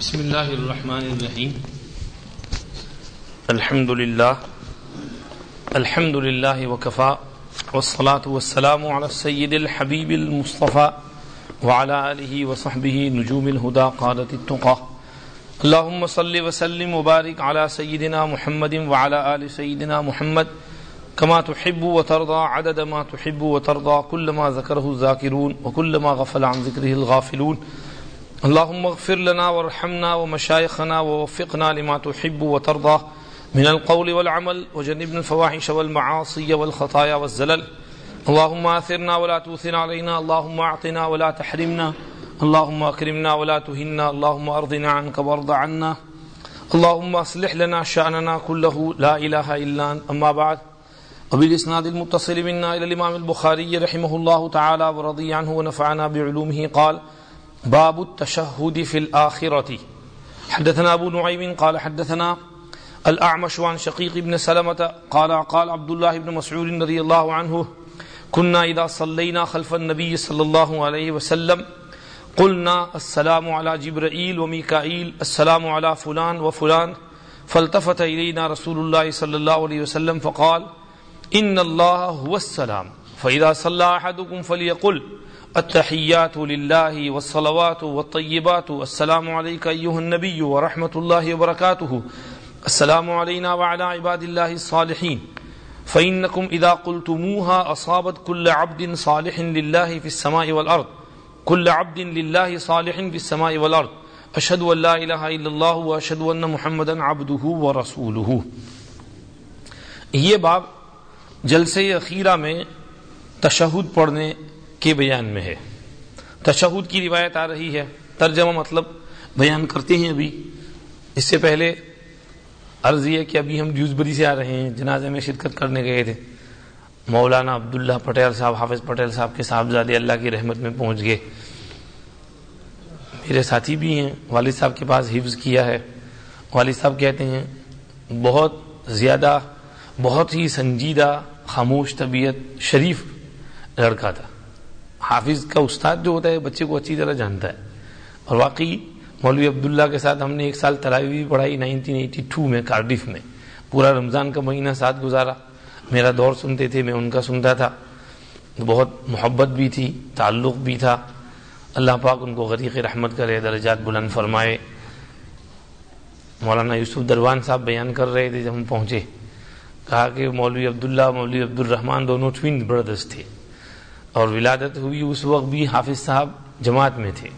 بسم الله الرحمن الرحيم الحمد لله الحمد لله وكفى والصلاة والسلام على السيد الحبيب المصطفى وعلى آله وصحبه نجوم الهدى قادة التقى اللهم صل وسلم وبارك على سيدنا محمد وعلى آل سيدنا محمد۔ كما تحب وترضى عدد ما تحب وترضى كل ما ذكره الذاكرون وكل ما غفل عن ذكره الغافلون۔ اللهم اغفر لنا وارحمنا ومشايخنا ووفقنا لما تحب وترضى من القول والعمل، وجنبنا الفواحش والمعاصي والخطايا والزلل. اللهم آثرنا ولا توثر علينا، اللهم أعطنا ولا تحرمنا، اللهم أكرمنا ولا تهنا، اللهم أرضنا عنك وارض عنا. اللهم أصلح لنا شأننا كله، لا إله إلا أنت. أما بعد، وبالإسناد المتصل منا إلى الإمام البخاري رحمه الله تعالى ورضي عنه ونفعنا بعلومه، قال باب التشهد في الآخرة. حدثنا أبو نعيم قال حدثنا الأعمش عن شقيق بن سلمة قال قال عبد الله بن مسعود رضي الله عنه كنا إذا صلينا خلف النبي صلى الله عليه وسلم قلنا السلام على جبرائيل وميكائيل، السلام على فلان وفلان. فالتفت إلينا رسول الله صلى الله عليه وسلم فقال إن الله هو السلام. فإذا صلى أحدكم فليقل التحيات لله والصلوات والطيبات السلام عليك أيها النبي ورحمة الله وبركاته. السلام علينا وعلى عباد الله الصالحين. فإنكم إذا قلتموها أصابت كل عبد صالح لله في السماء والأرض. كل عبد لله صالح في السماء والأرض. أشهد أن لا إله إلا الله وأشهد أن محمدا عبده ورسوله. یہ باب جلسے اخیرہ میں تشہد پڑھنے کے بیان میں ہے۔ تشہد کی روایت آ رہی ہے۔ ترجمہ مطلب بیان کرتے ہیں ابھی۔ اس سے پہلے عرض یہ کہ ابھی ہم ڈیوزبری سے آ رہے ہیں۔ جنازے میں شرکت کرنے گئے تھے۔ مولانا عبداللہ پٹیل صاحب، حافظ پٹیل صاحب کے صاحبزادے اللہ کی رحمت میں پہنچ گئے۔ میرے ساتھی بھی ہیں۔ والد صاحب کے پاس حفظ کیا ہے۔ والد صاحب کہتے ہیں، بہت زیادہ، بہت ہی سنجیدہ، خاموش طبیعت شریف لڑکا تھا۔ حافظ کا استاد جو ہوتا ہے بچے کو اچھی طرح جانتا ہے۔ اور واقعی مولوی عبداللہ کے ساتھ ہم نے ایک سال تراوی بھی پڑھائی نائنٹین ایٹی ٹو میں کارڈف میں۔ پورا رمضان کا مہینہ ساتھ گزارا۔ میرا دور سنتے تھے، میں ان کا سنتا تھا۔ بہت محبت بھی تھی، تعلق بھی تھا۔ اللہ پاک ان کو غریق رحمت کرے، درجات بلند فرمائے۔ مولانا یوسف دروان صاحب بیان کر رہے تھے جب ہم پہنچے۔ کہا کہ مولوی عبداللہ، مولوی عبد الرحمان دونوں ٹوین بردرز تھے۔ اور ولادت ہوئی اس وقت بھی حافظ صاحب جماعت میں تھے۔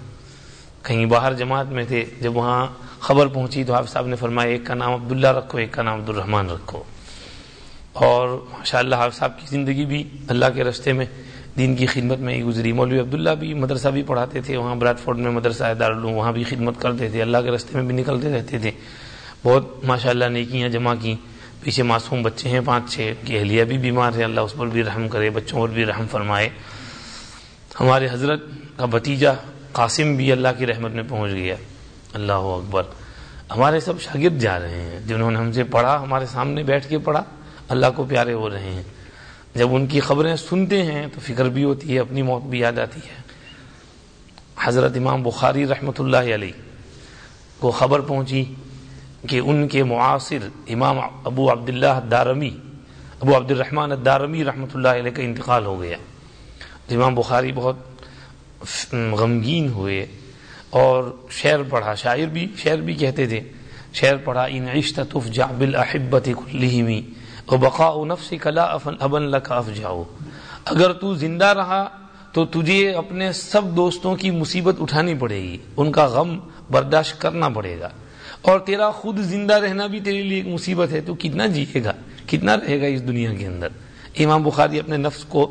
کہیں باہر جماعت میں تھے، جب وہاں خبر پہنچی تو حافظ صاحب نے فرمایا، ایک کا نام عبداللہ رکھو، ایک کا نام عبدالرحمن رکھو۔ اور ماشاء اللہ حافظ صاحب کی زندگی بھی اللہ کے رستے میں، دین کی خدمت میں ہی گزری۔ مولوی عبداللہ بھی مدرسہ بھی پڑھاتے تھے، وہاں براد فورڈ میں مدرسہ ہے دارالعلوم، وہاں بھی خدمت کرتے تھے، اللہ کے رستے میں بھی نکلتے رہتے تھے۔ بہت ماشاء اللہ نیکیاں جمع کی پیچھے معصوم بچے ہیں، پانچ، چھ، کی اہلیہ بھی بیمار ہے اللہ اس پر بھی رحم کرے، بچوں پر بھی رحم فرمائے۔ ہمارے حضرت کا بھتیجا قاسم بھی اللہ کی رحمت میں پہنچ گیا۔ اللہ اکبر۔ ہمارے سب شاگرد جا رہے ہیں۔ جنہوں نے ہم سے پڑھا، ہمارے سامنے بیٹھ کے پڑھا، اللہ کو پیارے ہو رہے ہیں۔ جب ان کی خبریں سنتے ہیں تو فکر بھی ہوتی ہے، اپنی موت بھی یاد آتی ہے۔ حضرت امام بخاری رحمۃ اللہ علیہ کو خبر پہنچی۔ کہ ان کے معاصر امام ابو عبداللہ دارمی ابو عبد الرحمن الدارمی رحمۃ اللہ علیہ کا انتقال ہو گیا۔ امام بخاری بہت غمگین ہوئے اور شعر پڑھا، شاعر بھی، شعر بھی کہتے تھے۔ شعر پڑھا، ان عشت تف جا بالحبت کلہمی اور بقا نفس کلا افن ابن لک اف جاؤ اگر تو زندہ رہا تو تجھے اپنے سب دوستوں کی مصیبت اٹھانی پڑے گی، ان کا غم برداشت کرنا پڑے گا۔ اور تیرا خود زندہ رہنا بھی تیرے لیے ایک مصیبت ہے، تو کتنا جیے گا؟ کتنا رہے گا اس دنیا کے اندر؟ امام بخاری اپنے نفس کو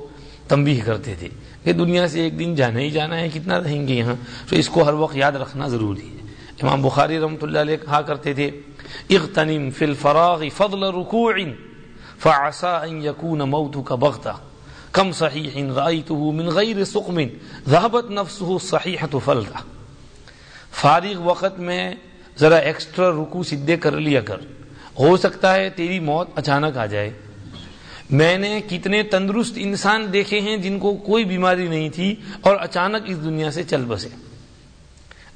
تنبیہ کرتے تھے کہ دنیا سے ایک دن جانا ہی جانا ہے، کتنا رہیں گے یہاں؟ تو اس کو ہر وقت یاد رکھنا ضروری ہے۔ امام بخاری رحمۃ اللہ علیہ کہا کرتے تھے، اغتنم فی الفراغ فضل رکوع فعسى ان يكون موتك بغتا کم صحیح رأيته من غیر سقم ذهبت نفسه الصحیحة فلتا فارغ وقت میں ذرا ایکسٹرا رکو سدھے کر لیا کر۔ ہو سکتا ہے تیری موت اچانک آ جائے۔ میں نے کتنے تندرست انسان دیکھے ہیں جن کو کوئی بیماری نہیں تھی اور اچانک اس دنیا سے چل بسے۔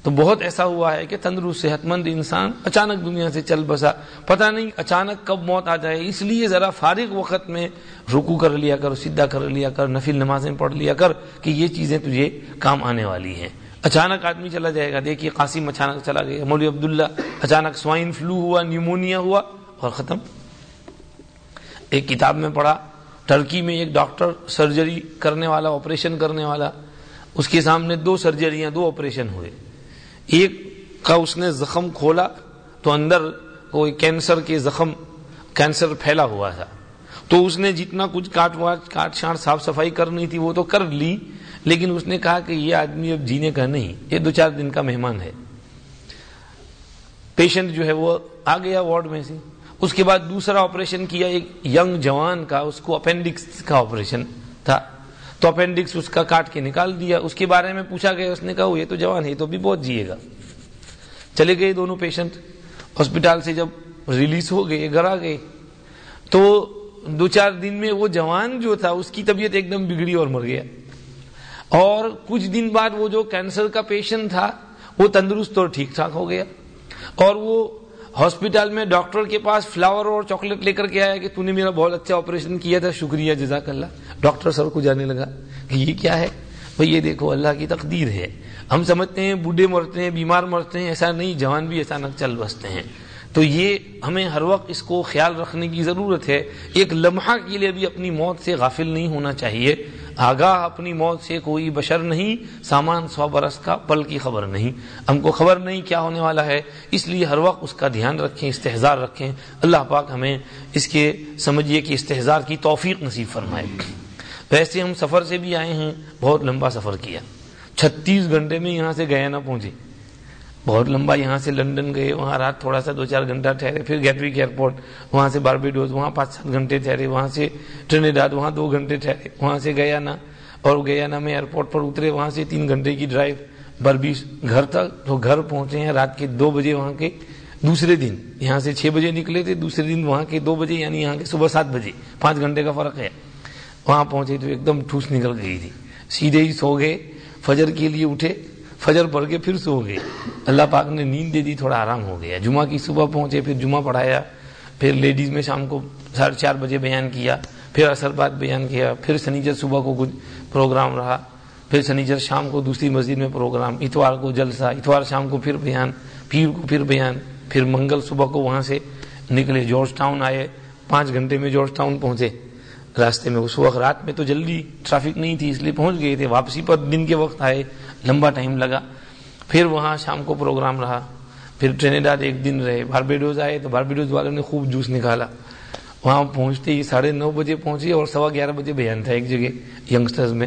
تو بہت ایسا ہوا ہے کہ تندرست صحت مند انسان اچانک دنیا سے چل بسا۔ پتہ نہیں اچانک کب موت آ جائے، اس لیے ذرا فارغ وقت میں رکو کر لیا کر سیدھا کر لیا کر، نفل نمازیں پڑھ لیا کر کہ یہ چیزیں تجھے کام آنے والی ہیں۔ اچانک آدمی چلا جائے گا۔ دیکھیے قاسم اچانک چلا گیا۔ مولوی عبداللہ اچانک سوائن فلو ہوا، نیمونیا ہوا اور ختم۔ ایک کتاب میں پڑھا، ٹرکی میں ایک ڈاکٹر سرجری کرنے والا، آپریشن کرنے والا، اس کے سامنے دو سرجریاں، دو آپریشن ہوئے۔ ایک کا اس نے زخم کھولا تو اندر کوئی کینسر کے زخم، کینسر پھیلا ہوا تھا۔ تو اس نے جتنا کچھ کاٹ واٹ، کاٹ چھانٹ صاف صفائی کرنی تھی وہ تو کر لی۔ لیکن اس نے کہا کہ یہ آدمی اب جینے کا نہیں، یہ دو چار دن کا مہمان ہے۔ پیشنٹ جو ہے وہ آ گیا وارڈ میں سے۔ اس کے بعد دوسرا آپریشن کیا، ایک ینگ جوان کا، اس کو اپینڈکس کا آپریشن تھا۔ تو اپینڈکس اس کا کاٹ کے نکال دیا۔ اس کے بارے میں پوچھا گیا، اس نے کہا یہ تو جوان ہے تو بھی بہت جیے گا۔ چلے گئے دونوں پیشنٹ۔ ہاسپٹل سے جب ریلیز ہو گئے، گھر آ گئے۔ تو دو چار دن میں وہ جوان جو تھا، اس کی طبیعت ایک دم بگڑی اور مر گیا۔ اور کچھ دن بعد وہ جو کینسر کا پیشنٹ تھا، وہ تندرست اور ٹھیک ٹھاک ہو گیا۔ اور وہ ہاسپٹل میں ڈاکٹر کے پاس فلاور اور چاکلیٹ لے کر کے آیا کہ تو نے میرا بہت اچھا آپریشن کیا تھا، شکریہ، جزاک اللہ۔ ڈاکٹر سر کو جانے لگا کہ یہ کیا ہے؟ بھائی یہ دیکھو، اللہ کی تقدیر ہے۔ ہم سمجھتے ہیں بوڑھے مرتے ہیں، بیمار مرتے ہیں، ایسا نہیں، جوان بھی اچانک چل بستے ہیں۔ تو یہ ہمیں ہر وقت اس کو خیال رکھنے کی ضرورت ہے۔ ایک لمحہ کے لیے بھی اپنی موت سے غافل نہیں ہونا چاہیے۔ آگاہ اپنی موت سے کوئی بشر نہیں، سامان سو برس کا پل کی خبر نہیں۔ ہم کو خبر نہیں کیا ہونے والا ہے، اس لیے ہر وقت اس کا دھیان رکھیں استحزار رکھیں۔ اللہ پاک ہمیں اس کے سمجھیے کہ استحزار کی توفیق نصیب فرمائے۔ ویسے ہم سفر سے بھی آئے ہیں، بہت لمبا سفر کیا۔ چھتیس گھنٹے میں یہاں سے گیا نہ پہنچے۔ بہت لمبا یہاں سے لندن گئے، وہاں رات تھوڑا سا دو چار گھنٹہ ٹھہرے، پھر گیٹوک ایئرپورٹ، وہاں سے باربیڈوز، وہاں پانچ سات گھنٹے ٹھہرے، وہاں سے ٹرینیڈاد، وہاں دو گھنٹے ٹھہرے، وہاں سے گیا نا اور گیا نا میں ایئرپورٹ پر اترے، وہاں سے تین گھنٹے کی ڈرائیو بربیس گھر تک تو گھر پہنچے ہیں، رات کے دو بجے وہاں کے دوسرے دن۔ یہاں سے چھ بجے نکلے تھے، دوسرے دن وہاں کے دو بجے یعنی یہاں کے صبح سات بجے، پانچ گھنٹے کا فرق ہے۔ وہاں پہنچے تو ایک دم ٹھوس نکل گئی تھی۔ سیدھے ہی سو گئے، فجر کے لیے اٹھے فجر پڑھ کے پھر سو گئے۔ اللہ پاک نے نیند دے دی، تھوڑا آرام ہو گیا۔ جمعہ کی صبح پہنچے، پھر جمعہ پڑھایا۔ پھر لیڈیز میں شام کو ساڑھے چار بجے بیان کیا۔ پھر اثر بعد بیان کیا۔ پھر سنیچر صبح کو کچھ پروگرام رہا۔ پھر سنیچر شام کو دوسری مسجد میں پروگرام۔ اتوار کو جلسہ، اتوار شام کو پھر بیان۔ پیر کو پھر بیان۔ پھر منگل صبح کو وہاں سے نکلے۔ جارج ٹاؤن آئے۔ پانچ گھنٹے میں جارج ٹاؤن پہنچے۔ راستے میں اس وقت رات میں تو جلدی ٹریفک نہیں تھی، اس لیے پہنچ گئے تھے۔ واپسی پر دن کے وقت آئے۔ لمبا ٹائم لگا۔ پھر وہاں شام کو پروگرام رہا۔ پھر ٹرینیڈاد ایک دن رہے۔ باربیڈوز آئے تو باربیڈوز والوں نے خوب جوس نکالا۔ وہاں پہنچتے ہی ساڑھے نو بجے پہنچی اور سوا گیارہ بجے بیان تھا ایک جگہ ینگسٹرز میں۔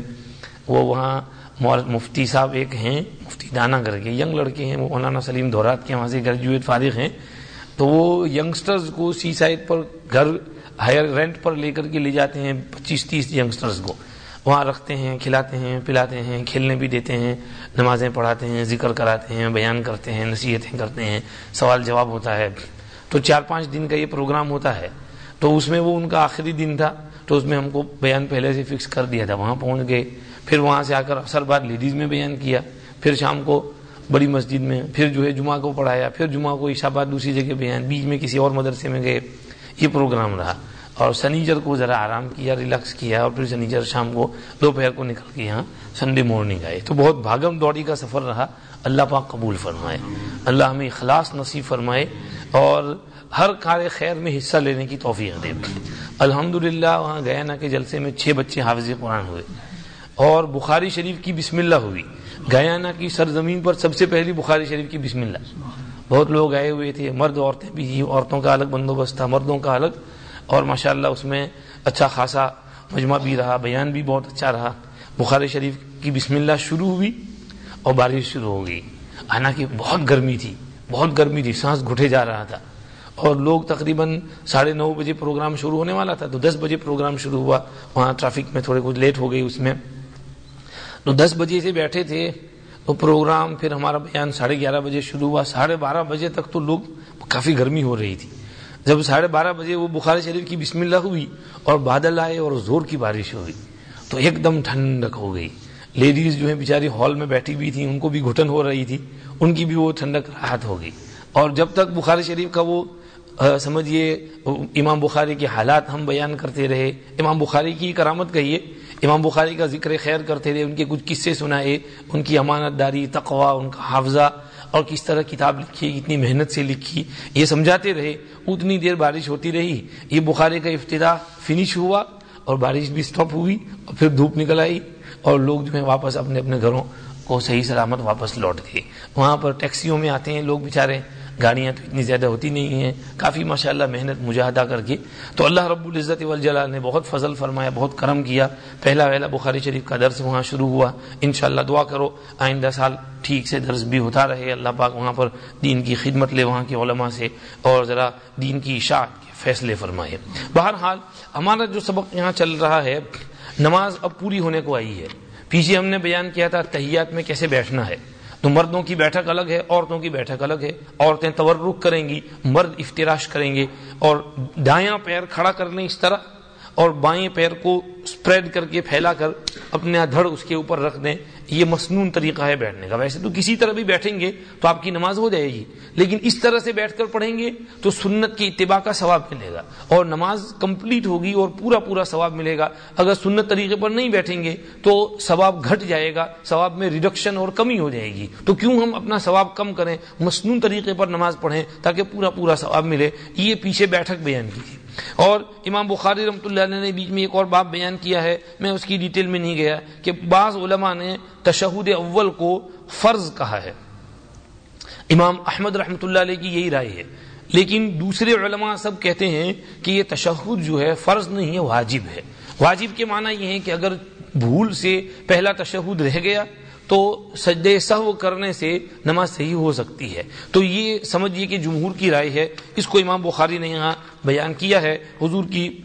وہ وہاں مفتی صاحب ایک ہیں، مفتی دانا کر کے ینگ لڑکے ہیں۔ وہ مولانا سلیم دورات کے وہاں سے گریجویٹ فارغ ہیں۔ تو وہ ینگسٹرز کو سی سائڈ پر گھر ہائر رینٹ پر لے کر کے لے جاتے ہیں پچیس تیس ینگسٹرز کو۔ وہاں رکھتے ہیں، کھلاتے ہیں، پلاتے ہیں، کھیلنے بھی دیتے ہیں، نمازیں پڑھاتے ہیں، ذکر کراتے ہیں، بیان کرتے ہیں، نصیحتیں کرتے ہیں، سوال جواب ہوتا ہے۔ تو چار پانچ دن کا یہ پروگرام ہوتا ہے۔ تو اس میں وہ ان کا آخری دن تھا، تو اس میں ہم کو بیان پہلے سے فکس کر دیا تھا، وہاں پہنچ گئے۔ پھر وہاں سے آ کر اثر بعد لیڈیز میں بیان کیا۔ پھر شام کو بڑی مسجد میں، پھر جو ہے جمعہ کو پڑھایا، پھر جمعہ کو عشا بعد دوسری جگہ بیان، بیچ میں کسی اور مدرسے میں گئے۔ یہ پروگرام رہا۔ اور سنیچر کو ذرا آرام کیا، ریلیکس کیا اور پھر سنیچر شام کو دوپہر کو نکل کے یہاں سنڈے مارننگ آئے۔ تو بہت بھاگم دوڑی کا سفر رہا۔ اللہ پاک قبول فرمائے۔ اللہ ہمیں اخلاص نصیب فرمائے اور ہر کار خیر میں حصہ لینے کی توفیق دے۔ الحمد للہ وہاں گیا نا کے جلسے میں چھ بچے حافظ قرآن ہوئے۔ اور بخاری شریف کی بسم اللہ ہوئی گیانا کی سرزمین پر سب سے پہلی بخاری شریف کی بسم اللہ بہت لوگ آئے ہوئے تھے۔ مرد عورتیں بھی عورتوں کا الگ بندوبست تھا، مردوں کا الگ۔ اور ماشاء اللہ اس میں اچھا خاصا مجمع بھی رہا، بیان بھی بہت اچھا رہا۔ بخاری شریف کی بسم اللہ شروع ہوئی اور بارش شروع ہو گئی۔ حالانکہ بہت گرمی تھی، بہت گرمی تھی، سانس گھٹے جا رہا تھا۔ اور لوگ تقریباً ساڑھے نو بجے پروگرام شروع ہونے والا تھا، تو دس بجے پروگرام شروع ہوا۔ وہاں ٹریفک میں تھوڑے کچھ لیٹ ہو گئی اس میں۔ تو دس بجے سے بیٹھے تھے، تو پروگرام پھر ہمارا بیان ساڑھے گیارہ بجے شروع ہوا۔ ساڑھے بارہ بجے تک تو لوگ کافی گرمی ہو رہی تھی۔ جب ساڑھے بارہ بجے وہ بخاری شریف کی بسم اللہ ہوئی اور بادل آئے اور زور کی بارش ہوئی، تو ایک دم ٹھنڈک ہو گئی۔ لیڈیز جو ہیں بیچاری ہال میں بیٹھی ہوئی تھی ان کو بھی گھٹن ہو رہی تھی، ان کی بھی وہ ٹھنڈک راحت ہو گئی۔ اور جب تک بخاری شریف کا وہ سمجھیے امام بخاری کے حالات ہم بیان کرتے رہے، امام بخاری کی کرامت کہیے، امام بخاری کا ذکر خیر کرتے رہے، ان کے کچھ قصے سنائے، ان کی امانت داری تقوا ان کا حافظہ اور کس طرح کتاب لکھی، کتنی محنت سے لکھی، یہ سمجھاتے رہے، اتنی دیر بارش ہوتی رہی، یہ بخارے کا افتتاح فنش ہوا اور بارش بھی سٹاپ ہوئی اور پھر دھوپ نکل آئی اور لوگ جو ہے واپس اپنے اپنے گھروں کو صحیح سلامت واپس لوٹ گئے۔ وہاں پر ٹیکسیوں میں آتے ہیں، لوگ بےچارے گاڑیاں تو اتنی زیادہ ہوتی نہیں ہیں، کافی ماشاءاللہ محنت مجاہدہ کر کے۔ تو اللہ رب العزت والجلال نے بہت فضل فرمایا، بہت کرم کیا۔ پہلا ویلا بخاری شریف کا درس وہاں شروع ہوا۔ انشاءاللہ دعا کرو، آئندہ سال ٹھیک سے درس بھی ہوتا رہے۔ اللہ پاک وہاں پر دین کی خدمت لے، وہاں کے علماء سے، اور ذرا دین کی اشاعت کے فیصلے فرمائے۔ بہرحال ہمارا جو سبق یہاں چل رہا ہے، نماز اب پوری ہونے کو آئی ہے۔ پیچھے ہم نے بیان کیا تھا تحیات میں کیسے بیٹھنا ہے۔ تو مردوں کی بیٹھک الگ ہے، عورتوں کی بیٹھک الگ ہے۔ عورتیں تورک کریں گی، مرد افتراش کریں گے اور دایاں پیر کھڑا کر لیں اس طرح۔ اور بائیں پیر کو اسپریڈ کر کے پھیلا کر اپنے دھڑ اس کے اوپر رکھ دیں، یہ مصنون طریقہ ہے بیٹھنے کا۔ ویسے تو کسی طرح بھی بیٹھیں گے تو آپ کی نماز ہو جائے گی، لیکن اس طرح سے بیٹھ کر پڑھیں گے تو سنت کی اتباع کا ثواب ملے گا اور نماز کمپلیٹ ہوگی اور پورا پورا ثواب ملے گا۔ اگر سنت طریقے پر نہیں بیٹھیں گے تو ثواب گھٹ جائے گا، ثواب میں ریڈکشن اور کمی ہو جائے گی۔ تو کیوں ہم اپنا ثواب کم کریں؟ مصنون طریقے پر نماز پڑھیں تاکہ پورا پورا ثواب ملے۔ یہ پیچھے بیٹھک بیان کی تھی اور امام بخاری رحمۃ اللہ علیہ نے بیچ میں ایک اور باب بیان کیا ہے، میں اس کی ڈیٹیل میں نہیں گیا، کہ بعض علماء نے تشہد اول کو فرض کہا ہے۔ امام احمد رحمۃ اللہ علیہ کی یہی رائے ہے۔ لیکن دوسرے علماء سب کہتے ہیں کہ یہ تشہد جو ہے فرض نہیں ہے، واجب ہے۔ واجب کے معنی یہ ہے کہ اگر بھول سے پہلا تشہد رہ گیا تو سجدے سہو کرنے سے نماز صحیح ہو سکتی ہے۔ تو یہ سمجھیے کہ جمہور کی رائے ہے۔ اس کو امام بخاری نے یہاں بیان کیا ہے۔ حضور کی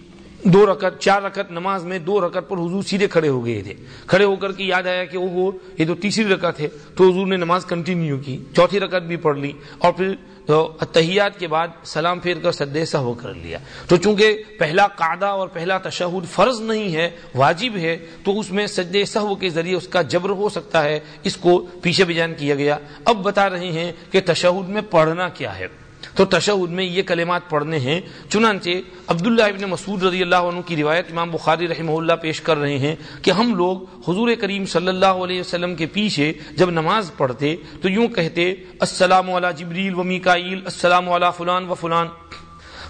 دو رکعت، چار رکعت نماز میں دو رکعت پر حضور سیدھے کھڑے ہو گئے تھے۔ کھڑے ہو کر کے یاد آیا کہ وہ یہ تو تیسری رکعت ہے۔ تو حضور نے نماز کنٹینیو کی، چوتھی رکعت بھی پڑھ لی اور پھر تو اتحیات کے بعد سلام پھیر کر سدے سہو کر لیا۔ تو چونکہ پہلا قعدہ اور پہلا تشہد فرض نہیں ہے، واجب ہے، تو اس میں سجدے سہو کے ذریعے اس کا جبر ہو سکتا ہے۔ اس کو پیچھے بیان کیا گیا۔ اب بتا رہے ہیں کہ تشہد میں پڑھنا کیا ہے۔ تو تشہد میں یہ کلمات پڑھنے ہیں۔ چنانچہ عبداللہ ابن مسعود رضی اللہ عنہ کی روایت امام بخاری رحمہ اللہ پیش کر رہے ہیں کہ ہم لوگ حضور کریم صلی اللہ علیہ وسلم کے پیچھے جب نماز پڑھتے تو یوں کہتے، السلام علی جبریل و میکائیل، السلام علی فلان و فلان۔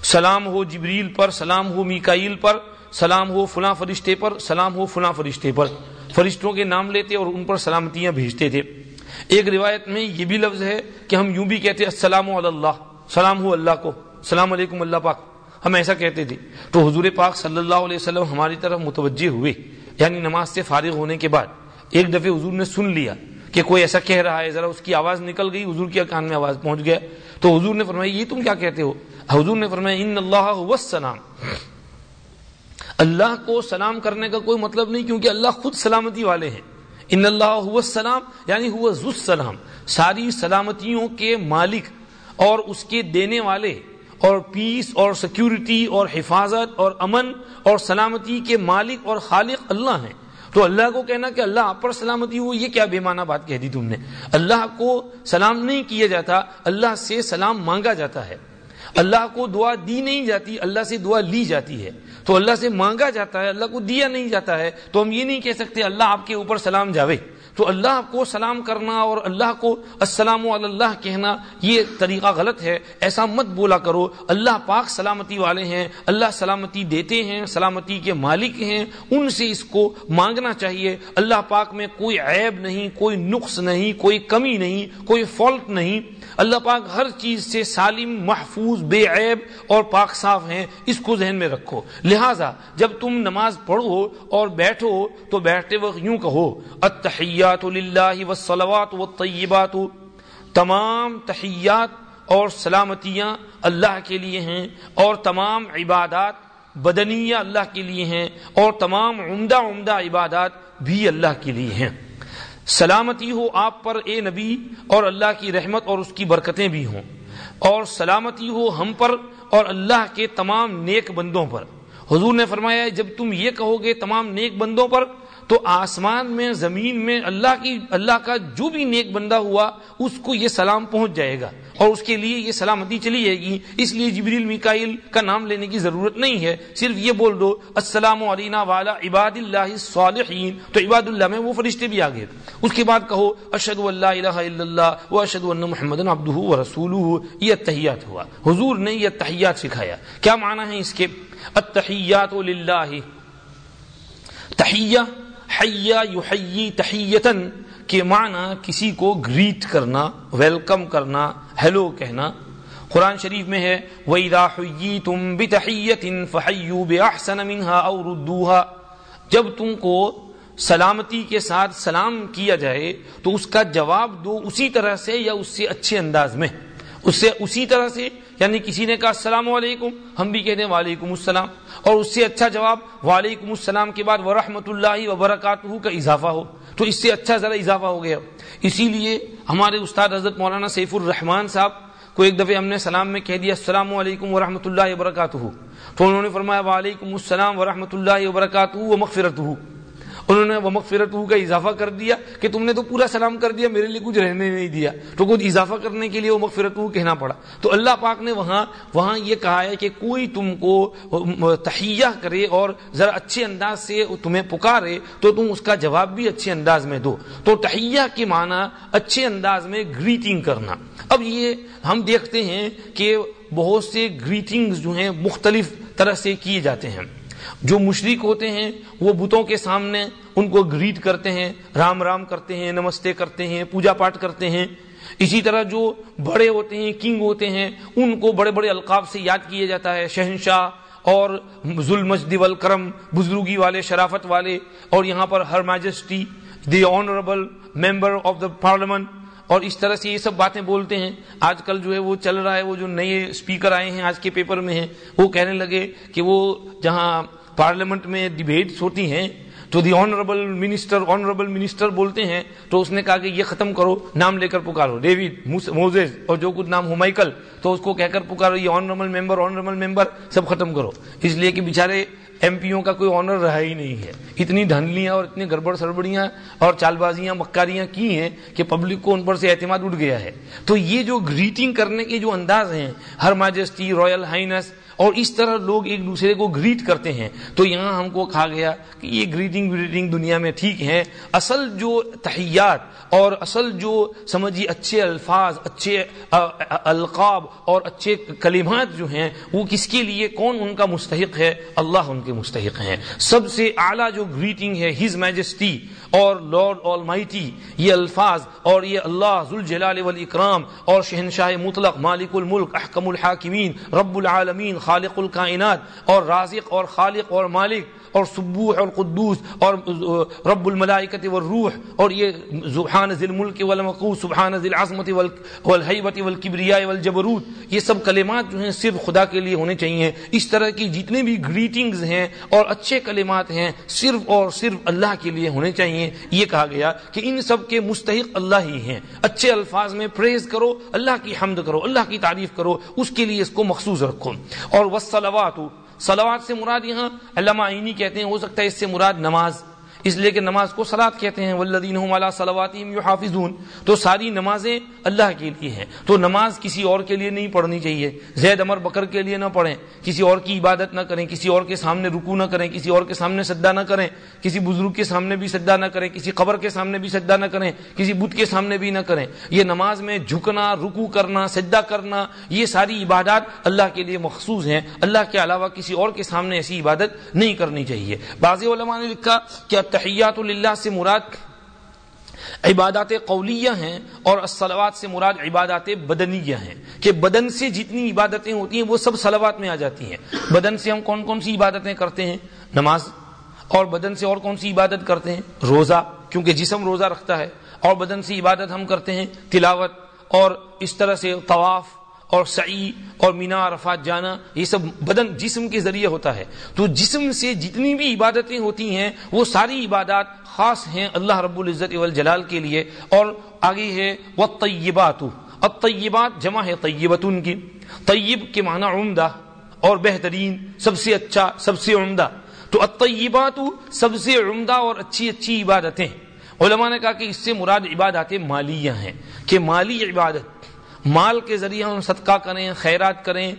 سلام ہو جبریل پر، سلام ہو میکائیل پر، سلام ہو فلاں فرشتے پر، سلام ہو فلاں فرشتے پر۔ فرشتوں کے نام لیتے اور ان پر سلامتیاں بھیجتے تھے۔ ایک روایت میں یہ بھی لفظ ہے کہ ہم یوں بھی کہتے، السلام علی اللہ۔ سلام ہو اللہ کو، سلام علیکم اللہ پاک۔ ہم ایسا کہتے تھے۔ تو حضور پاک صلی اللہ علیہ وسلم ہماری طرف متوجہ ہوئے یعنی نماز سے فارغ ہونے کے بعد۔ ایک دفعہ حضور نے سن لیا کہ کوئی ایسا کہہ رہا ہے، ذرا اس کی آواز نکل گئی، حضور کے کان میں آواز پہنچ گیا۔ تو حضور نے فرمایا، یہ تم کیا کہتے ہو؟ حضور نے فرمایا، ان اللہ سلام اللہ کو سلام کرنے کا کوئی مطلب نہیں، کیونکہ اللہ خود سلامتی والے ہیں۔ ان اللہ السلام یعنی ہوا السلام۔ ساری سلامتیوں کے مالک اور اس کے دینے والے اور پیس اور سیکیورٹی اور حفاظت اور امن اور سلامتی کے مالک اور خالق اللہ ہیں۔ تو اللہ کو کہنا کہ اللہ آپ پر سلامتی ہو، یہ کیا بے معنی بات کہہ دی تم نے؟ اللہ کو سلام نہیں کیا جاتا، اللہ سے سلام مانگا جاتا ہے۔ اللہ کو دعا دی نہیں جاتی، اللہ سے دعا لی جاتی ہے۔ تو اللہ سے مانگا جاتا ہے، اللہ کو دیا نہیں جاتا ہے۔ تو ہم یہ نہیں کہہ سکتے اللہ آپ کے اوپر سلام جاوے۔ تو اللہ کو سلام کرنا اور اللہ کو السلام اللہ کہنا یہ طریقہ غلط ہے۔ ایسا مت بولا کرو۔ اللہ پاک سلامتی والے ہیں، اللہ سلامتی دیتے ہیں، سلامتی کے مالک ہیں۔ ان سے اس کو مانگنا چاہیے۔ اللہ پاک میں کوئی عیب نہیں، کوئی نقص نہیں، کوئی کمی نہیں، کوئی فالٹ نہیں۔ اللہ پاک ہر چیز سے سالم، محفوظ، بے عیب اور پاک صاف ہیں، اس کو ذہن میں رکھو۔ لہذا جب تم نماز پڑھو اور بیٹھو تو بیٹھتے وقت یوں کہو، التحیات للہ والصلوات والطیبات، تمام تحیات اور سلامتیاں اللہ کے لیے ہیں اور تمام عبادات بدنیہ اللہ کے لیے ہیں اور تمام عمدہ عمدہ عبادات بھی اللہ کے لیے ہیں۔ سلامتی ہو آپ پر اے نبی اور اللہ کی رحمت اور اس کی برکتیں بھی ہوں اور سلامتی ہو ہم پر اور اللہ کے تمام نیک بندوں پر۔ حضور نے فرمایا، جب تم یہ کہو گے تمام نیک بندوں پر، تو آسمان میں، زمین میں، اللہ کی، اللہ کا جو بھی نیک بندہ ہوا، اس کو یہ سلام پہنچ جائے گا۔ اور اس کے لیے یہ سلامتی چلی جائے گی۔ اس لیے جبریل میکائل کا نام لینے کی ضرورت نہیں ہے۔ صرف یہ بول دو، السلام علینا والا عباد اللہ صالحین تو عباد اللہ میں وہ فرشتے بھی آگے۔ اس کے بعد کہو اشد اللہ الہ الا اللہ و اشد اللہ محمد عبدہ و رسول یہ تحیات ہوا۔ حضور نے یہ تحیات سکھایا۔ کیا معنی ہے اس کے؟ التحیات للہ۔ تحیہ، حیا، یحیی تحیتن کے معنی کسی کو گریٹ کرنا ویلکم کرنا ہیلو کہنا۔ قرآن شریف میں ہے، وَإِذَا حُيِّيتُم بِتَحِيَّةٍ فَحَيُّوا بِأَحْسَنَ مِنْهَا أَوْ رُدُّوهَا۔ جب تم کو سلامتی کے ساتھ سلام کیا جائے، تو اس کا جواب دو اسی طرح سے یا اس سے اچھے انداز میں۔ اس سے اسی طرح سے یعنی کسی نے کہا السلام علیکم، ہم بھی کہتے ہیں وعلیکم السلام۔ اور اس سے اچھا جواب، وعلیکم السلام کے بعد ورحمۃ اللہ وبرکاتہ کا اضافہ ہو۔ تو اس سے اچھا ذرا اضافہ ہو گیا۔ اسی لیے ہمارے استاد حضرت مولانا سیف الرحمان صاحب کو ایک دفعہ ہم نے سلام میں کہہ دیا، السلام علیکم ورحمۃ اللہ وبرکاتہ۔ تو انہوں نے فرمایا، وعلیکم السلام ورحمۃ اللہ وبرکاتہ و مغفرت انہوں نے وہ مغفرت کا اضافہ کر دیا کہ تم نے تو پورا سلام کر دیا، میرے لیے کچھ رہنے نہیں دیا۔ تو کچھ اضافہ کرنے کے لیے وہ مغفرت کہنا پڑا۔ تو اللہ پاک نے وہاں وہاں یہ کہا ہے کہ کوئی تم کو تحیہ کرے اور ذرا اچھے انداز سے تمہیں پکارے تو تم اس کا جواب بھی اچھے انداز میں دو۔ تو تحیہ کے معنی اچھے انداز میں گریٹنگ کرنا۔ اب یہ ہم دیکھتے ہیں کہ بہت سے گریٹنگز جو ہیں مختلف طرح سے کیے جاتے ہیں۔ جو مشرق ہوتے ہیں، وہ بتوں کے سامنے ان کو گریٹ کرتے ہیں، رام رام کرتے ہیں، نمستے کرتے ہیں، پوجا پاٹ کرتے ہیں۔ اسی طرح جو بڑے ہوتے ہیں، کنگ ہوتے ہیں، ان کو بڑے بڑے القاب سے یاد کیا جاتا ہے۔ شہنشاہ اور ظلم والکرم، بزرگی والے، شرافت والے۔ اور یہاں پر her Majesty the honourable member of the parliament. اور اس طرح سے یہ سب باتیں بولتے ہیں۔ آج کل جو ہے وہ چل رہا ہے، وہ جو نئے اسپیکر آئے ہیں، آج کے پیپر میں ہیں، وہ کہنے لگے کہ وہ جہاں پارلیمنٹ میں ڈبیٹس ہوتی ہیں، تو the honourable minister honourable minister بولتے ہیں، تو اس نے کہا کہ یہ ختم کرو، نام لے کر پکارو۔ ڈیوڈ موزیز اور جو کچھ نام ہو، مائیکل، تو اس کو کہہ کر پکارو، یہ آنریبل ممبر آنریبل ممبر سب ختم کرو۔ اس لیے کہ بےچارے ایم پیوں کا کوئی آنر رہا ہی نہیں ہے۔ اتنی دھندلیاں اور اتنی گڑبڑ سڑبڑیاں اور چال بازیاں مکاریاں کی ہیں کہ پبلک کو ان پر سے اعتماد اٹھ گیا ہے۔ تو یہ جو گریٹنگ کرنے کے جو انداز ہیں، ہر ماجسٹی رائل ہائنس اور اس طرح لوگ ایک دوسرے کو گریٹ کرتے ہیں۔ تو یہاں ہم کو کہا گیا کہ یہ گریٹنگ وریٹنگ دنیا میں ٹھیک ہے اصل جو تحیات اور اصل جو سمجھیے اچھے الفاظ، اچھے القاب اور اچھے کلمات جو ہیں، وہ کس کے لیے؟ کون ان کا مستحق ہے؟ اللہ ان کے مستحق ہیں۔ سب سے اعلیٰ جو گریٹنگ ہے ہز میجسٹی اور لارڈ آل مائٹی یہ الفاظ اور یہ اللہ، ذوالجلال والاکرام اور شہنشاہ مطلق، مالک الملک، احکم الحاکمین، رب العالمین خالق الکائنات اور رازق اور خالق اور مالک اور سبوح اور قدوس اور رب الملائکت والروح اور یہ سبحان ذی الملک والمقوس سبحان ذی العظمت والحیبت والکبریاء والجبروت. یہ سب کلمات جو ہیں صرف خدا کے لیے ہونے چاہیے۔ اس طرح کی جتنے بھی گریٹنگز ہیں اور اچھے کلمات ہیں، صرف اور صرف اللہ کے لیے ہونے چاہیے۔ یہ کہا گیا کہ ان سب کے مستحق اللہ ہی ہیں۔ اچھے الفاظ میں پریز کرو، اللہ کی حمد کرو، اللہ کی تعریف کرو، اس کے لیے اس کو مخصوص رکھو۔ اور وسلوات سلوات سے مراد یہاں علامہ عینی کہتے ہیں، ہو سکتا ہے اس سے مراد نماز۔ اس لیے کہ نماز کو سلاد کہتے ہیں ولدین سلواتیم حافظون تو ساری نمازیں اللہ کے لیے ہیں۔ تو نماز کسی اور کے لیے نہیں پڑھنی چاہیے۔ زید امر بکر کے لیے نہ پڑھیں۔ کسی اور کی عبادت نہ کریں۔ کسی اور کے سامنے رکو نہ کریں۔ کسی اور کے سامنے سدا نہ کریں۔ کسی بزرگ کے سامنے بھی سدا نہ کریں۔ کسی قبر کے سامنے بھی سدا نہ کریں۔ کسی بت کے سامنے بھی نہ کریں۔ یہ نماز میں جھکنا رکو کرنا سدا کرنا، یہ ساری عبادات اللہ کے لیے مخصوص ہیں۔ اللہ کے علاوہ کسی اور کے سامنے ایسی عبادت نہیں کرنی چاہیے۔ بعض علماء نے لکھا کہ تحیات اللہ سے مراد عبادات قولیہ ہیں اور السلوات سے مراد عبادات بدنیہ ہیں کہ بدن سے جتنی عبادتیں ہوتی ہیں وہ سب سلوات میں آ جاتی ہیں۔ بدن سے ہم کون کون سی عبادتیں کرتے ہیں؟ نماز۔ اور بدن سے اور کون سی عبادت کرتے ہیں؟ روزہ، کیونکہ جسم روزہ رکھتا ہے۔ اور بدن سے عبادت ہم کرتے ہیں تلاوت۔ اور اس طرح سے طواف اور سعی اور مینا عرفات جانا، یہ سب بدن جسم کے ذریعے ہوتا ہے۔ تو جسم سے جتنی بھی عبادتیں ہوتی ہیں، وہ ساری عبادات خاص ہیں اللہ رب العزت والجلال کے لیے۔ اور آگے ہے وہ طیبات اب طیبات جمع ہے طیبت ان کی۔ طیب کے معنی عمدہ اور بہترین، سب سے اچھا سب سے عمدہ۔ تو اطیبات سب سے عمدہ اور اچھی اچھی عبادتیں۔ علماء نے کہا کہ اس سے مراد عبادات مالیہ ہیں، کہ مالی عبادت مال کے ذریعے ہم صدقہ کریں، خیرات کریں،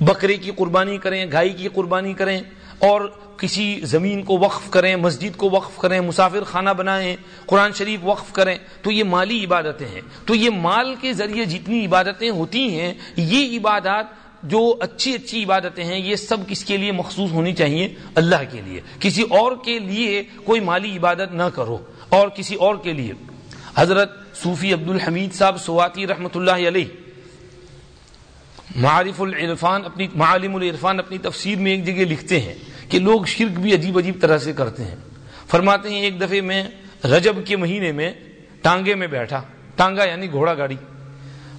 بکرے کی قربانی کریں گائے کی قربانی کریں اور کسی زمین کو وقف کریں، مسجد کو وقف کریں، مسافر خانہ بنائیں، قرآن شریف وقف کریں، تو یہ مالی عبادتیں ہیں۔ تو یہ مال کے ذریعے جتنی عبادتیں ہوتی ہیں، یہ عبادات جو اچھی اچھی عبادتیں ہیں، یہ سب کس کے لیے مخصوص ہونی چاہیے؟ اللہ کے لیے۔ کسی اور کے لیے کوئی مالی عبادت نہ کرو۔ اور کسی اور کے لیے۔ حضرت صوفی عبد الحمید صاحب سواتی رحمۃ اللہ علیہ۔ معارف العرفان اپنی معالم العرفان اپنی تفسیر میں ایک جگہ لکھتے ہیں کہ لوگ شرک بھی عجیب عجیب طرح سے کرتے ہیں۔ فرماتے ہیں ایک دفعے میں رجب کے مہینے میں ٹانگے میں بیٹھا، ٹانگا یعنی گھوڑا گاڑی۔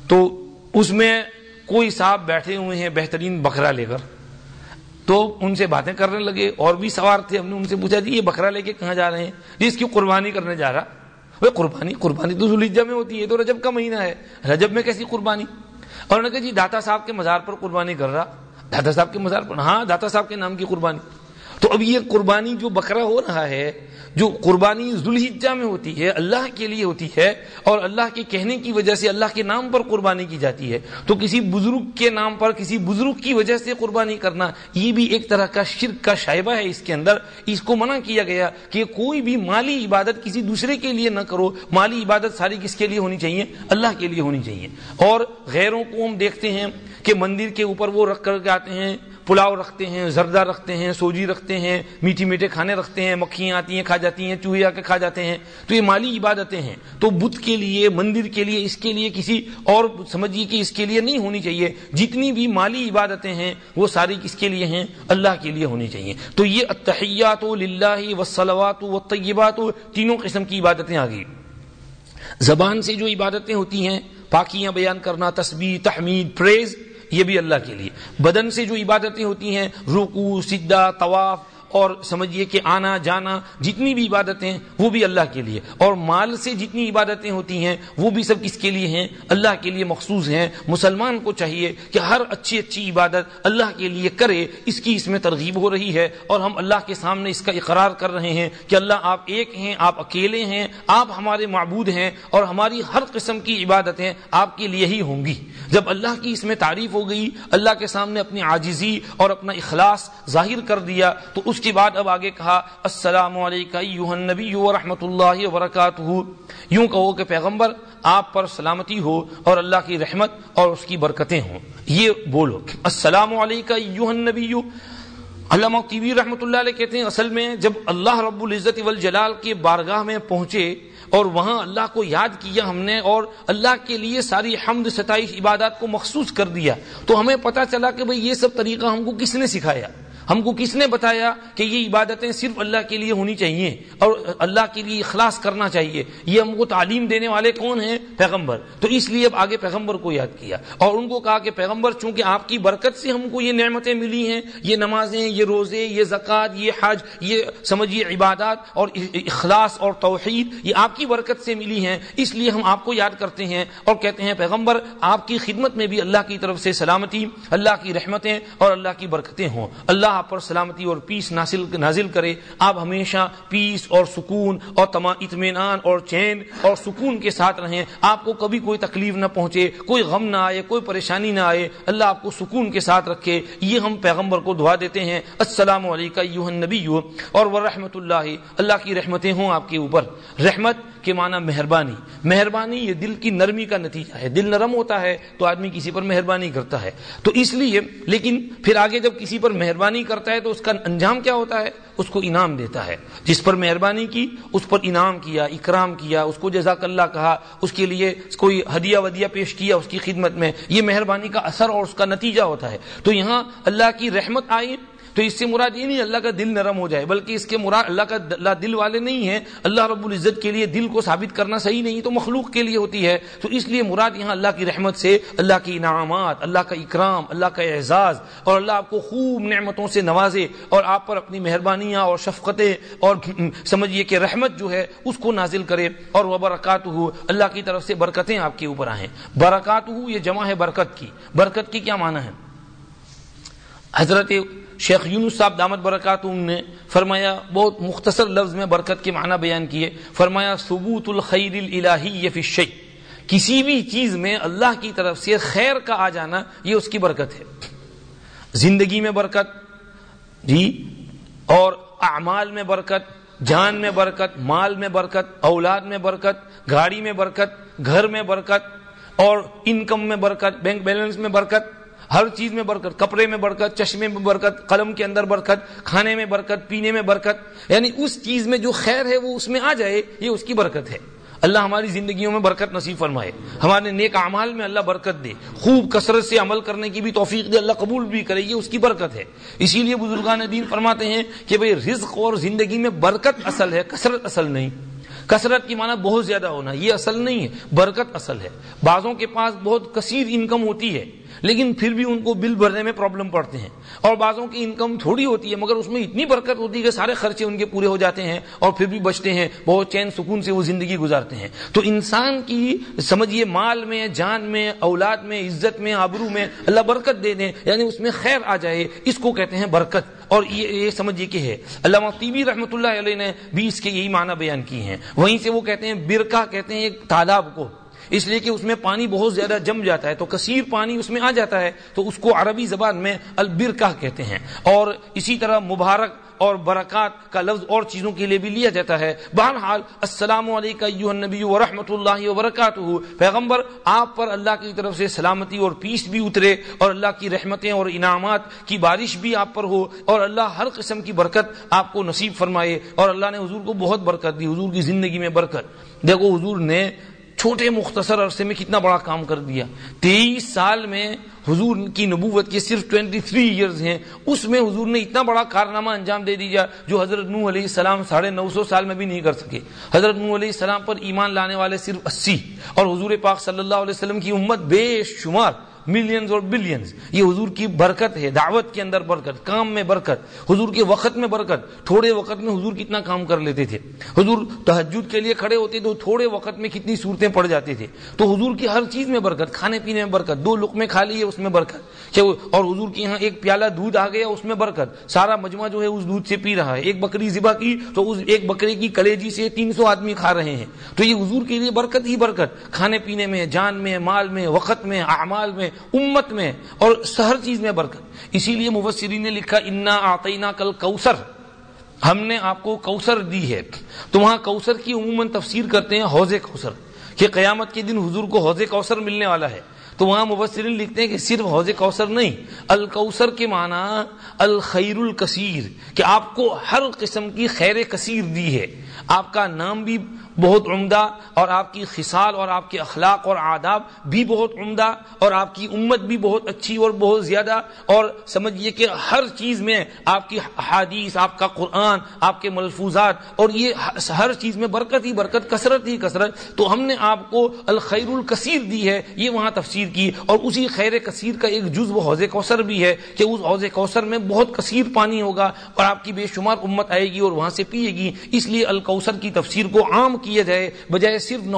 تو اس میں کوئی صاحب بیٹھے ہوئے ہیں بہترین بکرا لے کر۔ تو ان سے باتیں کرنے لگے اور بھی سوار تھے۔ ہم نے ان سے پوچھا جی یہ بکرا لے کے کہاں جا رہے ہیں؟ جی اس کی قربانی کرنے جا رہا۔ وہ قربانی قربانی تو سلیجا میں ہوتی ہے تو رجب کا مہینہ ہے۔ رجب میں کیسی قربانی؟ اور نے کہا جی داتا صاحب کے مزار پر قربانی کر رہا۔ داتا صاحب کے مزار پر ہاں داتا صاحب کے نام کی قربانی۔ تو اب یہ قربانی جو بکرا ہو رہا ہے، جو قربانی ذوالحجہ میں ہوتی ہے، اللہ کے لیے ہوتی ہے، اور اللہ کے کہنے کی وجہ سے اللہ کے نام پر قربانی کی جاتی ہے، تو کسی بزرگ کے نام پر، کسی بزرگ کی وجہ سے قربانی کرنا، یہ بھی ایک طرح کا شرک کا شائبہ ہے اس کے اندر۔ اس کو منع کیا گیا کہ کوئی بھی مالی عبادت کسی دوسرے کے لیے نہ کرو، مالی عبادت ساری کس کے لیے ہونی چاہیے؟ اللہ کے لیے ہونی چاہیے۔ اور غیروں کو ہم دیکھتے ہیں کہ مندر کے اوپر وہ رکھ کر کے آتے ہیں، پلاؤ رکھتے ہیں، زردہ رکھتے ہیں، سوجی رکھتے ہیں، میٹھی میٹھے کھانے رکھتے ہیں، مکھیاں آتی ہیں، کھا جاتی ہیں، چوہے آ کے کھا جاتے ہیں۔ تو یہ مالی عبادتیں ہیں۔ تو بدھ کے لیے، مندر کے لیے، اس کے لیے کسی اور سمجھیے کہ اس کے لیے نہیں ہونی چاہیے۔ جتنی بھی مالی عبادتیں ہیں، وہ ساری کس کے لیے ہیں؟ اللہ کے لیے ہونی چاہیے۔ تو یہ اتحیات و للہ وسلوات و طیبات تینوں قسم کی عبادتیں آ گئی زبان سے جو عبادتیں ہوتی ہیں، پاکیاں بیان کرنا، تسبیح، تحمید، پریز یہ بھی اللہ کے لیے۔ بدن سے جو عبادتیں ہوتی ہیں رکو سجدہ طواف اور سمجھیے کہ آنا جانا جتنی بھی عبادتیں وہ بھی اللہ کے لیے اور مال سے جتنی عبادتیں ہوتی ہیں وہ بھی سب کس کے لیے ہیں اللہ کے لیے مخصوص ہیں مسلمان کو چاہیے کہ ہر اچھی اچھی عبادت اللہ کے لیے کرے اس کی اس میں ترغیب ہو رہی ہے اور ہم اللہ کے سامنے اس کا اقرار کر رہے ہیں کہ اللہ آپ ایک ہیں آپ اکیلے ہیں آپ ہمارے معبود ہیں اور ہماری ہر قسم کی عبادتیں آپ کے لیے ہی ہوں گی جب اللہ کی اس میں تعریف ہو گئی اللہ کے سامنے اپنی عاجزی اور اپنا اخلاص ظاہر کر دیا تو اس کے بعد اب آگے کہا، السلام علیکم نبی و رحمۃ اللہ وبرکاتہ۔ یوں کہو کہ پیغمبر، آپ پر سلامتی ہو اور اللہ کی رحمت اور اس کی برکتیں ہوں۔ یہ بولو السلام علیکم نبی علامہ طیبی رحمۃ اللہ علیہ کہتے ہیں، اصل میں جب اللہ رب العزت والجلال کے بارگاہ میں پہنچے اور وہاں اللہ کو یاد کیا ہم نے اور اللہ کے لیے ساری حمد، ستائش، عبادات کو مخصوص کر دیا، تو ہمیں پتا چلا کہ بھئی یہ سب طریقہ ہم کو کس نے سکھایا۔ ہم کو کس نے بتایا کہ یہ عبادتیں صرف اللہ کے لیے ہونی چاہیے اور اللہ کے لیے اخلاص کرنا چاہیے؟ یہ ہم کو تعلیم دینے والے کون ہیں؟ پیغمبر۔ تو اس لیے اب آگے پیغمبر کو یاد کیا اور ان کو کہا کہ پیغمبر، چونکہ آپ کی برکت سے ہم کو یہ نعمتیں ملی ہیں، یہ نمازیں، یہ روزے، یہ زکوٰۃ، یہ حج، یہ سمجھیے عبادات اور اخلاص اور توحید، یہ آپ کی برکت سے ملی ہیں۔ اس لیے ہم آپ کو یاد کرتے ہیں اور کہتے ہیں، پیغمبر، آپ کی خدمت میں بھی اللہ کی طرف سے سلامتی، اللہ کی رحمتیں اور اللہ کی برکتیں ہوں۔ اللہ آپ پر سلامتی اور پیس نازل نازل کرے۔ آپ ہمیشہ پیس اور سکون اور تمام اطمینان اور چین اور سکون کے ساتھ رہیں۔ آپ کو کبھی کوئی تکلیف نہ پہنچے، کوئی غم نہ آئے، کوئی پریشانی نہ آئے۔ اللہ آپ کو سکون کے ساتھ رکھے۔ یہ ہم پیغمبر کو دعا دیتے ہیں۔ السلام علیکم نبی اور وہ رحمت اللہ اللہ کی رحمتیں ہوں آپ کے اوپر۔ رحمت کے معنی مہربانی۔ مہربانی یہ دل کی نرمی کا نتیجہ ہے۔ دل نرم ہوتا ہے تو آدمی کسی پر مہربانی کرتا ہے۔ تو اس لیے، لیکن پھر آگے جب کسی پر مہربانی کرتا ہے تو اس کا انجام کیا ہوتا ہے؟ اس کو انعام دیتا ہے۔ جس پر مہربانی کی، اس پر انعام کیا، اکرام کیا، اس کو جزاک اللہ کہا، اس کے لیے کوئی ہدیہ ودیہ پیش کیا اس کی خدمت میں۔ یہ مہربانی کا اثر اور اس کا نتیجہ ہوتا ہے۔ تو یہاں اللہ کی رحمت آئی تو اس سے مراد یہ نہیں اللہ کا دل نرم ہو جائے، بلکہ اس کے مراد اللہ کا اللہ دل والے نہیں ہیں۔ اللہ رب العزت کے لیے دل کو ثابت کرنا صحیح نہیں، تو مخلوق کے لیے ہوتی ہے۔ تو اس لیے مراد یہاں اللہ کی رحمت سے، اللہ کی انعامات، اللہ کا اکرام، اللہ کا اعزاز، اور اللہ آپ کو خوب نعمتوں سے نوازے، اور آپ پر اپنی مہربانیاں اور شفقتیں، اور سمجھیے کہ رحمت جو ہے، اس کو نازل کرے۔ اور وہ برکات ہو اللہ کی طرف سے برکتیں آپ کے اوپر آئیں۔ برکات ہو یہ جمع ہے برکت کی۔ برکت کی کیا معنی ہے؟ حضرت شیخ یونس صاحب دامت برکات نے فرمایا، بہت مختصر لفظ میں برکت کے معنی بیان کیے۔ فرمایا، ثبوت الخیر الہی فی الشیء۔ کسی بھی چیز میں اللہ کی طرف سے خیر کا آ جانا، یہ اس کی برکت ہے۔ زندگی میں برکت جی اور اعمال میں برکت، جان میں برکت، مال میں برکت، اولاد میں برکت، گاڑی میں برکت، گھر میں برکت، اور انکم میں برکت، بینک بیلنس میں برکت۔ ہر چیز میں برکت، کپڑے میں برکت، چشمے میں برکت، قلم کے اندر برکت، کھانے میں برکت، پینے میں برکت یعنی اس چیز میں جو خیر ہے وہ اس میں آ جائے، یہ اس کی برکت ہے۔ اللہ ہماری زندگیوں میں برکت نصیب فرمائے۔ ہمارے نیک اعمال میں اللہ برکت دے۔ خوب کثرت سے عمل کرنے کی بھی توفیق دے، اللہ قبول بھی کرے، یہ اس کی برکت ہے۔ اسی لیے بزرگان دین فرماتے ہیں کہ بھئی رزق اور زندگی میں برکت اصل ہے، کثرت اصل نہیں۔ کثرت کی معنی بہت زیادہ ہونا، یہ اصل نہیں ہے، برکت اصل ہے۔ بعضوں کے پاس بہت کثیر انکم ہوتی ہے۔ لیکن پھر بھی ان کو بل بھرنے میں پرابلم پڑتے ہیں اور بعضوں کی انکم تھوڑی ہوتی ہے، مگر اس میں اتنی برکت ہوتی ہے کہ سارے خرچے ان کے پورے ہو جاتے ہیں اور پھر بھی بچتے ہیں، بہت چین سکون سے وہ زندگی گزارتے ہیں۔ تو انسان کی سمجھیے مال میں، جان میں، اولاد میں، عزت میں، آبرو میں اللہ برکت دے دیں یعنی اس میں خیر آ جائے، اس کو کہتے ہیں برکت۔ اور یہ یہ سمجھیے کہ ہے۔ علامہ طیبی رحمۃ اللہ علیہ نے بھی اس کے یہی معنی بیان کی ہیں۔ وہیں سے وہ کہتے ہیں برکا کہتے ہیں ایک تالاب کو۔ اس لیے کہ اس میں پانی بہت زیادہ جم جاتا ہے، تو کثیر پانی اس میں آ جاتا ہے، تو اس کو عربی زبان میں البرکہ کہتے ہیں۔ اور اسی طرح مبارک اور برکات کا لفظ اور چیزوں کے لیے بھی لیا جاتا ہے۔ بہرحال، السلام علیکم نبی و رحمۃ اللہ وبرکاتہ۔ پیغمبر، آپ پر اللہ کی طرف سے سلامتی اور پیس بھی اترے اور اللہ کی رحمتیں اور انعامات کی بارش بھی آپ پر ہو اور اللہ ہر قسم کی برکت آپ کو نصیب فرمائے اور اللہ نے حضور کو بہت برکت دی، حضور کی زندگی میں برکت۔ دیکھو، حضور نے چھوٹے مختصر عرصے میں کتنا بڑا کام کر دیا تیئیس سال میں حضور کی نبوت کے صرف ٹوینٹی تھری ایئرز ہیں اس میں حضور نے اتنا بڑا کارنامہ انجام دے دیا جو حضرت نو علیہ السلام ساڑھے نو سو سال میں بھی نہیں کر سکے حضرت نو علیہ السلام پر ایمان لانے والے صرف اسی اور حضور پاک صلی اللہ علیہ وسلم کی امت بے شمار ملینز اور بلینز یہ حضور کی برکت ہے، دعوت کے اندر برکت، کام میں برکت، حضور کے وقت میں برکت، تھوڑے وقت میں حضور کتنا کام کر لیتے تھے۔ حضور تحجد کے لیے کھڑے ہوتے تو تھوڑے وقت میں کتنی صورتیں پڑ جاتے تھے تو حضور کی ہر چیز میں برکت، کھانے پینے میں برکت، دو لقمے کھا لیے، اس میں برکت۔ اور حضور کے یہاں ایک پیالہ دودھ آ گیا، اس میں برکت۔ سارا مجمع جو ہے اس دودھ سے پی رہا ہے۔ ایک بکری ذبح کی تو اس ایک بکرے کی کلیجی سے تین سو آدمی کھا رہے ہیں۔ تو یہ حضور کے لیے برکت ہی برکت۔ کھانے پینے میں، جان میں، مال میں، وقت میں، اعمال میں امت میں اور ہر چیز میں برکت۔ اسی لیے مبصرین نے لکھا، انا آتینا کل کوسر ہم نے آپ کو کوسر دی ہے۔ تو وہاں کوسر کی عموماً تفسیر کرتے ہیں حوض کوسر کہ قیامت کے دن حضور کو حوض کوسر ملنے والا ہے۔ تو وہاں مبصرین لکھتے ہیں کہ صرف حوض کوسر نہیں، الکوثر کے معنی الخیر الکثیر، کہ آپ کو ہر قسم کی خیر کثیر دی ہے۔ آپ کا نام بھی بہت عمدہ اور آپ کی خصال اور آپ کے اخلاق اور آداب بھی بہت عمدہ اور آپ کی امت بھی بہت اچھی اور بہت زیادہ۔ اور سمجھیے کہ ہر چیز میں آپ کی حادیث آپ کا قرآن، آپ کے ملفوظات اور یہ ہر چیز میں برکت ہی برکت، کثرت ہی کثرت۔ تو ہم نے آپ کو الخیر الکثیر دی ہے، یہ وہاں تفسیر کی۔ اور اسی خیر کثیر کا ایک جز وہ حوض کوثر بھی ہے کہ اس حوض کوثر میں بہت کثیر پانی ہوگا اور آپ کی بے شمار امت آئے گی اور وہاں سے پیے گی۔ اس لیے الکوثر کی تفسیر کو عام کیا جائے، بجائے صرف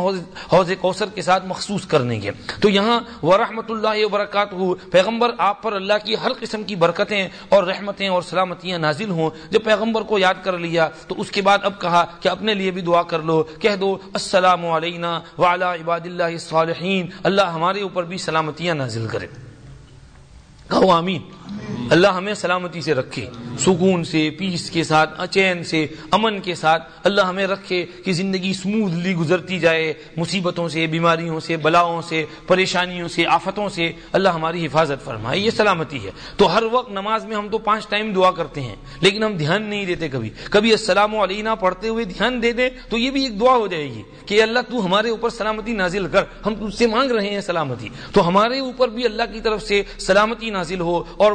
حوض کوثر کے ساتھ مخصوص کرنے کے۔ تو یہاں وہ رحمت اللہ وبرکاتہ، پیغمبر آپ پر اللہ کی ہر قسم کی برکتیں اور رحمتیں اور سلامتیاں نازل ہوں۔ جب پیغمبر کو یاد کر لیا تو اس کے بعد اب کہا کہ اپنے لیے بھی دعا کر لو، کہہ دو، السلام علینا وعلی عباد اللہ الصالحین اللہ ہمارے اوپر بھی سلامتیاں نازل کرے۔ کہو آمین۔ اللہ ہمیں سلامتی سے رکھے، سکون سے پیس کے ساتھ، چین سے، امن کے ساتھ۔ اللہ ہمیں رکھے کہ زندگی سموتھلی گزرتی جائے۔ مصیبتوں سے، بیماریوں سے، بلاؤں سے، پریشانیوں سے، آفتوں سے اللہ ہماری حفاظت فرمائے۔ یہ سلامتی ہے۔ تو ہر وقت نماز میں ہم تو پانچ ٹائم دعا کرتے ہیں، لیکن ہم دھیان نہیں دیتے کبھی۔ کبھی السلام علینا پڑھتے ہوئے دھیان دے دیں تو یہ بھی ایک دعا ہو جائے گی کہ اللہ تو ہمارے اوپر سلامتی نازل کر۔ ہم تجھ سے مانگ رہے ہیں سلامتی۔ تو ہمارے اوپر بھی اللہ کی طرف سے سلامتی نازل ہو اور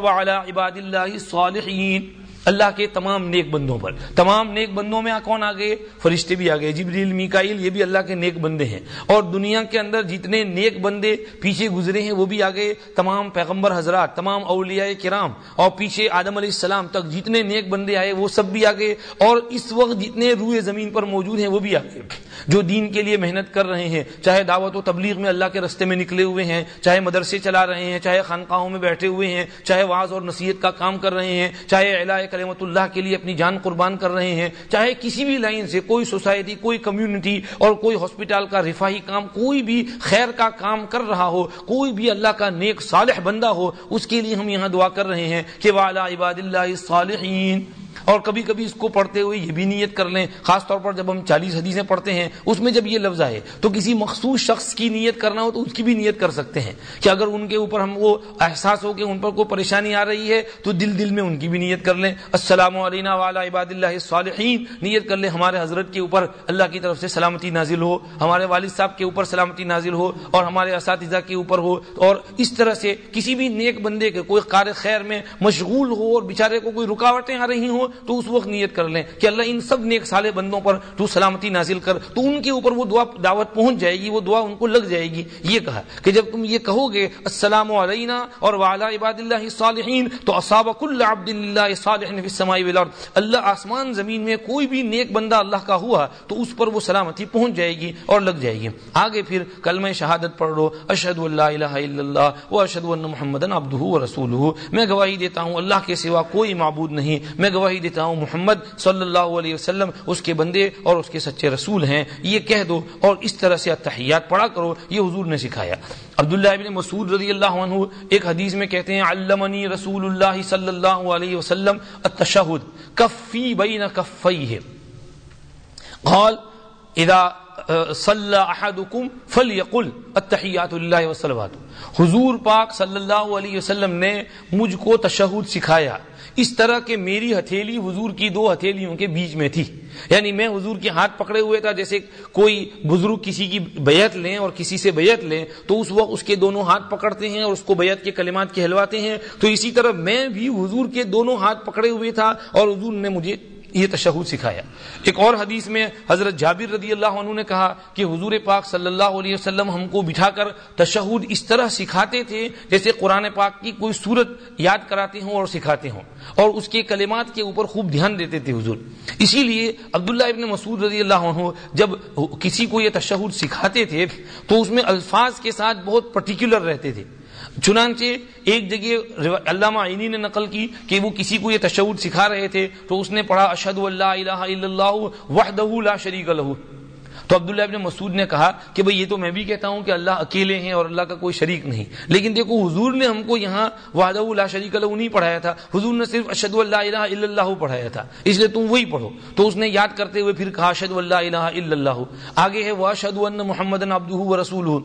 عباد اللہ صالحین اللہ کے تمام نیک بندوں پر۔ تمام نیک بندوں میں کون آ گئے؟ فرشتے بھی آ گئے۔ جبریل میکائل یہ بھی اللہ کے نیک بندے ہیں۔ اور دنیا کے اندر جتنے نیک بندے پیچھے گزرے ہیں، وہ بھی آ گئے۔ تمام پیغمبر حضرات، تمام اولیاء کرام اور پیچھے آدم علیہ السلام تک جتنے نیک بندے آئے، وہ سب بھی آ گئے۔ اور اس وقت جتنے روئے زمین پر موجود ہیں، وہ بھی آ گئے۔ جو دین کے لیے محنت کر رہے ہیں، چاہے دعوت و تبلیغ میں اللہ کے رستے میں نکلے ہوئے ہیں، چاہے مدرسے چلا رہے ہیں، چاہے خانقاہوں میں بیٹھے ہوئے ہیں، چاہے واض اور نصیحت کا کام کر رہے ہیں، چاہے کلمت اللہ کے لیے اپنی جان قربان کر رہے ہیں۔ چاہے کسی بھی لائن سے، کوئی سوسائٹی، کوئی کمیونٹی اور کوئی ہاسپٹل کا رفاہی کام، کوئی بھی خیر کا کام کر رہا ہو، کوئی بھی اللہ کا نیک صالح بندہ ہو، اس کے لیے ہم یہاں دعا کر رہے ہیں کہ والا عباد اللہ صالحین اور کبھی کبھی اس کو پڑھتے ہوئے یہ بھی نیت کر لیں، خاص طور پر جب ہم چالیس حدیثیں پڑھتے ہیں، اس میں جب یہ لفظ آئے تو کسی مخصوص شخص کی نیت کرنا ہو تو اس کی بھی نیت کر سکتے ہیں۔ کہ اگر ان کے اوپر ہم وہ احساس ہو کہ ان پر کوئی پریشانی آ رہی ہے تو دل دل میں ان کی بھی نیت کر لیں۔ السلام علینا والا عباد اللہ صالحین نیت کر لیں ہمارے حضرت کے اوپر اللہ کی طرف سے سلامتی نازل ہو، ہمارے والد صاحب کے اوپر سلامتی نازل ہو، اور ہمارے اساتذہ کے اوپر ہو۔ اور اس طرح سے کسی بھی نیک بندے کے کوئی قار خیر میں مشغول ہو اور بیچارے کو کوئی رکاوٹیں آ رہی ہوں تو اس وقت نیت کر لیں کہ اللہ ان سب نیک سالے بندوں پر تو سلامتی نازل کر، تو ان کے اوپر وہ دعا دعوت پہنچ جائے گی، وہ دعا ان کو لگ جائے گی۔ یہ کہا کہ جب تم یہ کہو گے، السلام علینا اور وعلی عباد اللہ صالحین تو اصاب کل عبد اللہ صالح فی السماء والارض۔ اللہ آسمان زمین میں کوئی بھی نیک بندہ اللہ کا ہوا، تو اس پر وہ سلامتی پہنچ جائے گی اور لگ جائے گی۔ آگے پھر کلمہ شہادت پڑھ لو، اشہد اللہ الہ الا اللہ و اشہد ان محمد عبدہ و رسولہ میں گواہی دیتا ہوں، اللہ کے سوا کوئی معبود نہیں۔ میں گواہی دیتا ہوں محمد صلی اللہ علیہ وسلم، اس کے بندے اور اس کے سچے رسول ہیں، یہ کہہ دو اور اس طرح سے اتحیات پڑھا کرو، یہ حضور نے سکھایا۔ عبداللہ ابن مسعود رضی اللہ عنہ ایک حدیث میں کہتے ہیں، علمنی رسول اللہ صلی اللہ علیہ وسلم التشہد، کفی بین کفیہ۔ قال، اذا صلی احدکم فلیقل التحیات اللہ وسلوات حضور پاک صلی اللہ علیہ وسلم نے مجھ کو تشہد سکھایا۔ اس طرح کہ میری ہتھیلی حضور کی دو ہتھیلیوں کے بیچ میں تھی۔ یعنی میں حضور کے ہاتھ پکڑے ہوئے تھا، جیسے کوئی بزرگ کسی کی بیعت لیں اور کسی سے بیعت لیں، تو اس وقت اس کے دونوں ہاتھ پکڑتے ہیں اور اس کو بیعت کے کلمات کہلواتے ہیں۔ تو اسی طرح میں بھی حضور کے دونوں ہاتھ پکڑے ہوئے تھا اور حضور نے مجھے یہ تشہد سکھایا۔ ایک اور حدیث میں حضرت جابر رضی اللہ عنہ نے کہا کہ حضور پاک صلی اللہ علیہ وسلم ہم کو بٹھا کر تشہد اس طرح سکھاتے تھے جیسے قرآن پاک کی کوئی صورت یاد کراتے ہوں اور سکھاتے ہوں۔ اور اس کے کلمات کے اوپر خوب دھیان دیتے تھے حضور۔ اسی لیے عبداللہ ابن مسعود رضی اللہ عنہ جب کسی کو یہ تشہد سکھاتے تھے تو اس میں الفاظ کے ساتھ بہت پرٹیکولر رہتے تھے۔ چنانچہ ایک جگہ علامہ عینی نے نقل کی کہ وہ کسی کو یہ تشود سکھا رہے تھے تو اس نے پڑھا اشد اللہ الہ الا اللہ وحدہ لا شریک لہو تو عبداللہ ابن مسعود نے کہا کہ بھئی یہ تو میں بھی کہتا ہوں کہ اللہ اکیلے ہیں اور اللہ کا کوئی شریک نہیں۔ لیکن دیکھو، حضور نے ہم کو یہاں وحدہ لا شریک لہو نہیں پڑھایا تھا۔ حضور نے صرف اشد اللہ الہ الا اللہ پڑھایا تھا۔ اس لیے تم وہی پڑھو۔ تو اس نے یاد کرتے ہوئے پھر کہا اشد اللہ الہ الا اللہ. آگے ہے واشهد ان محمد عبدہ ورسولہ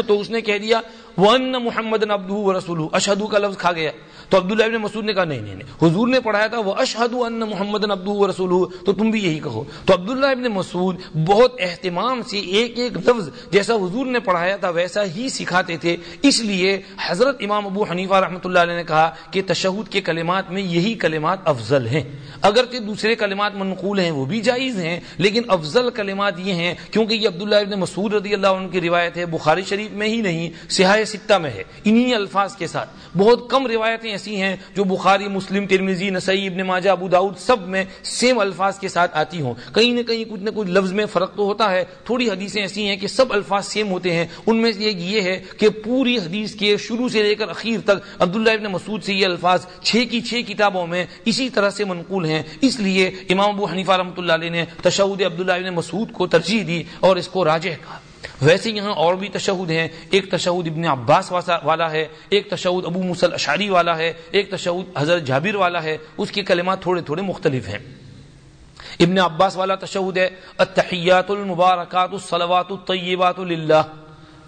تو اس نے کہہ دیا ون محمد ابدو و رسول اشہدو کا لفظ کھا گیا۔ تو عبداللہ ابن مسعود نے کہا، نہیں نہیں نہیں۔ حضور نے پڑھایا تھا وہ اشہد ان محمد ابدو و رسول تو تم بھی یہی کہو۔ تو عبداللہ ابن مسعود بہت اہتمام سے ایک ایک لفظ جیسا حضور نے پڑھایا تھا، ویسا ہی سکھاتے تھے۔ اس لیے حضرت امام ابو حنیفہ رحمۃ اللہ علیہ نے کہا کہ تشہد کے کلمات میں یہی کلمات افضل ہیں۔ اگرچہ دوسرے کلمات منقول ہیں، وہ بھی جائز ہیں، لیکن افضل کلمات یہ ہیں، کیونکہ یہ عبداللہ ابن مسعود رضی اللہ عنہ کی روایت ہے، بخاری شریف میں ہی نہیں، سیاہ ستہ میں ہے۔ انہی الفاظ کے ساتھ۔ بہت کم روایتیں ایسی ہیں جو بخاری، مسلم ترمیزی نسائی، ابن ماجہ، ابو داود سب میں سیم الفاظ کے ساتھ آتی ہوں۔ کہیں نہ کہیں کچھ نہ کچھ لفظ میں فرق تو ہوتا ہے۔ تھوڑی حدیثیں ایسی ہیں کہ سب الفاظ سیم ہوتے ہیں۔ ان میں سے ایک یہ ہے کہ پوری حدیث کے شروع سے لے کر اخیر تک عبداللہ ابن مسعود سے یہ الفاظ چھ کی چھ کتابوں میں اسی طرح سے منقول ہیں۔ اس لیے امام ابو حنیفہ رحمۃ اللہ علیہ نے تشود عبداللہ ابن مسعود کو ترجیح دی اور اس کو راجہ کہا۔ ویسے یہاں اور بھی تشہد ہیں۔ ایک تشہد ابن عباس والا ہے، ایک تشہد ابو مسل اشاری والا ہے، ایک تشہد حضرت جابر والا ہے۔ اس کے کلمات تھوڑے تھوڑے مختلف ہیں۔ ابن عباس والا تشہد ہے، التحیات المبارکات الصلوات الطیبات للہ۔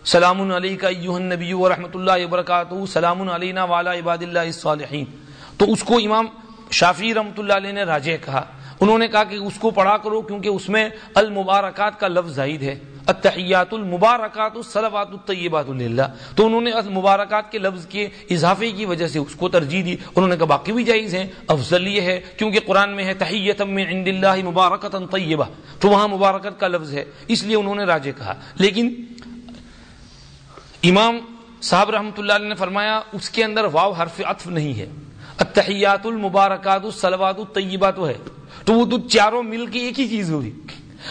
سلام علیکہ ایوہ النبی و اللہ وبرکاتہ۔ سلام علینا والا عباد اللہ الصالحین۔ تو اس کو امام شافی رحمت اللہ علیہ نے راجہ کہا۔ انہوں نے کہا کہ اس کو پڑھا کرو کیونکہ اس میں المبارکات کا لفظ زائد ہے۔ التحیات المبارکات الصلوات الطیبات للہ۔ تو انہوں نے مبارکات کے لفظ کے اضافے کی وجہ سے اس کو ترجیح دی۔ انہوں نے کہا باقی بھی جائز ہیں، افضل یہ ہے کیونکہ قرآن میں ہے تحیت من عند اللہ مبارکتا طیبہ۔ تو وہاں مبارکت کا لفظ ہے، اس لیے انہوں نے راجے کہا۔ لیکن امام صاحب رحمۃ اللہ علیہ نے فرمایا اس کے اندر واو حرف عطف نہیں ہے۔ التحیات المبارکات الصلوات الطیبات ہے۔ تو وہ تو چاروں مل کے ایک ہی چیز ہوگی۔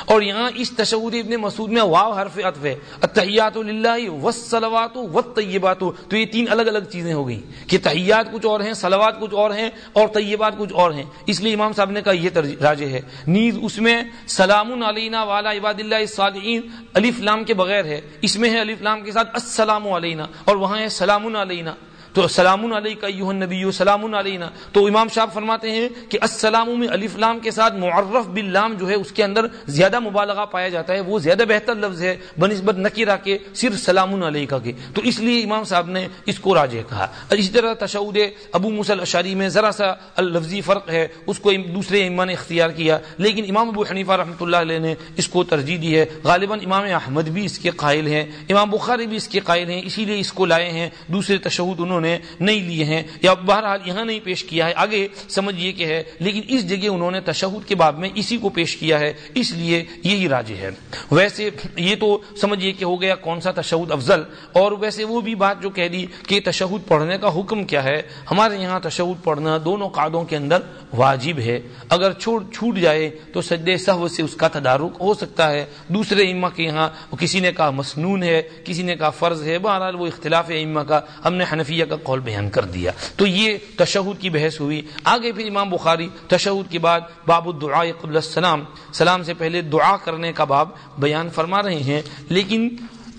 اور یہاں اس تشہد ابن مسعود میں واو حرف عطف ہے. التحیات للہ والصلوات والطیبات. تو یہ تین الگ الگ چیزیں ہو گئیں. کہ تحیات کچھ اور ہیں، صلوات کچھ اور ہیں اور طیبات کچھ اور ہیں. اس لیے امام صاحب نے کہا یہ راجے ہے. نیز اس میں سلام علینا والا عباد اللہ الصالحین الف لام کے بغیر ہے. اس میں ہے الف لام کے ساتھ السلام علینا اور وہاں ہے سلام علینا. تو سلام علیہ کا یوہ نبی سلام علینا۔ تو امام صاحب فرماتے ہیں کہ السلام میں الف لام کے ساتھ معرف باللام جو ہے اس کے اندر زیادہ مبالغہ پایا جاتا ہے، وہ زیادہ بہتر لفظ ہے، بنسبت نکیرہ کے صرف سلام علیہ کا کے۔ تو اس لیے امام صاحب نے اس کو راجے کہا۔ اسی طرح تشعود ابو مسل اشاری میں ذرا سا اللفظی فرق ہے، اس کو دوسرے امام نے اختیار کیا۔ لیکن امام ابو حنیفہ رحمۃ اللہ علیہ نے اس کو ترجیح دی ہے۔ غالباً امام احمد بھی اس کے قائل ہیں، امام بخاری بھی اس کے قائل ہیں، اسی لیے اس کو لائے ہیں۔ دوسرے تشہد انہوں انہوں نے نہیں لیے ہیں یا بہرحال یہاں نہیں پیش کیا ہے، آگے سمجھیے کہ ہے، لیکن اس جگہ انہوں نے تشہد کے باب میں اسی کو پیش کیا ہے، اس لیے یہی راج ہے ویسے یہ تو سمجھیے کہ ہو گیا کون سا تشہد افضل، اور ویسے وہ بھی بات جو کہہ دی کہ تشہد پڑھنے کا حکم کیا ہے، ہمارے یہاں تشہد پڑھنا دونوں قادوں کے اندر واجب ہے۔ اگر چھوٹ چھوٹ جائے تو سجدے سہو سے اس کا تدارک ہو سکتا ہے۔ دوسرے اما کے یہاں کسی نے کہا مسنون ہے، کسی نے کہا فرض ہے، بہرحال وہ اختلاف ہے اما کا۔ ہم نے حنفیہ کا قول بیان کر دیا۔ تو یہ تشہد کی بحث ہوئی۔ آگے پھر امام بخاری تشہد کے بعد باب الدعاء قبل السلام، سلام سے پہلے دعا کرنے کا باب بیان فرما رہے ہیں۔ لیکن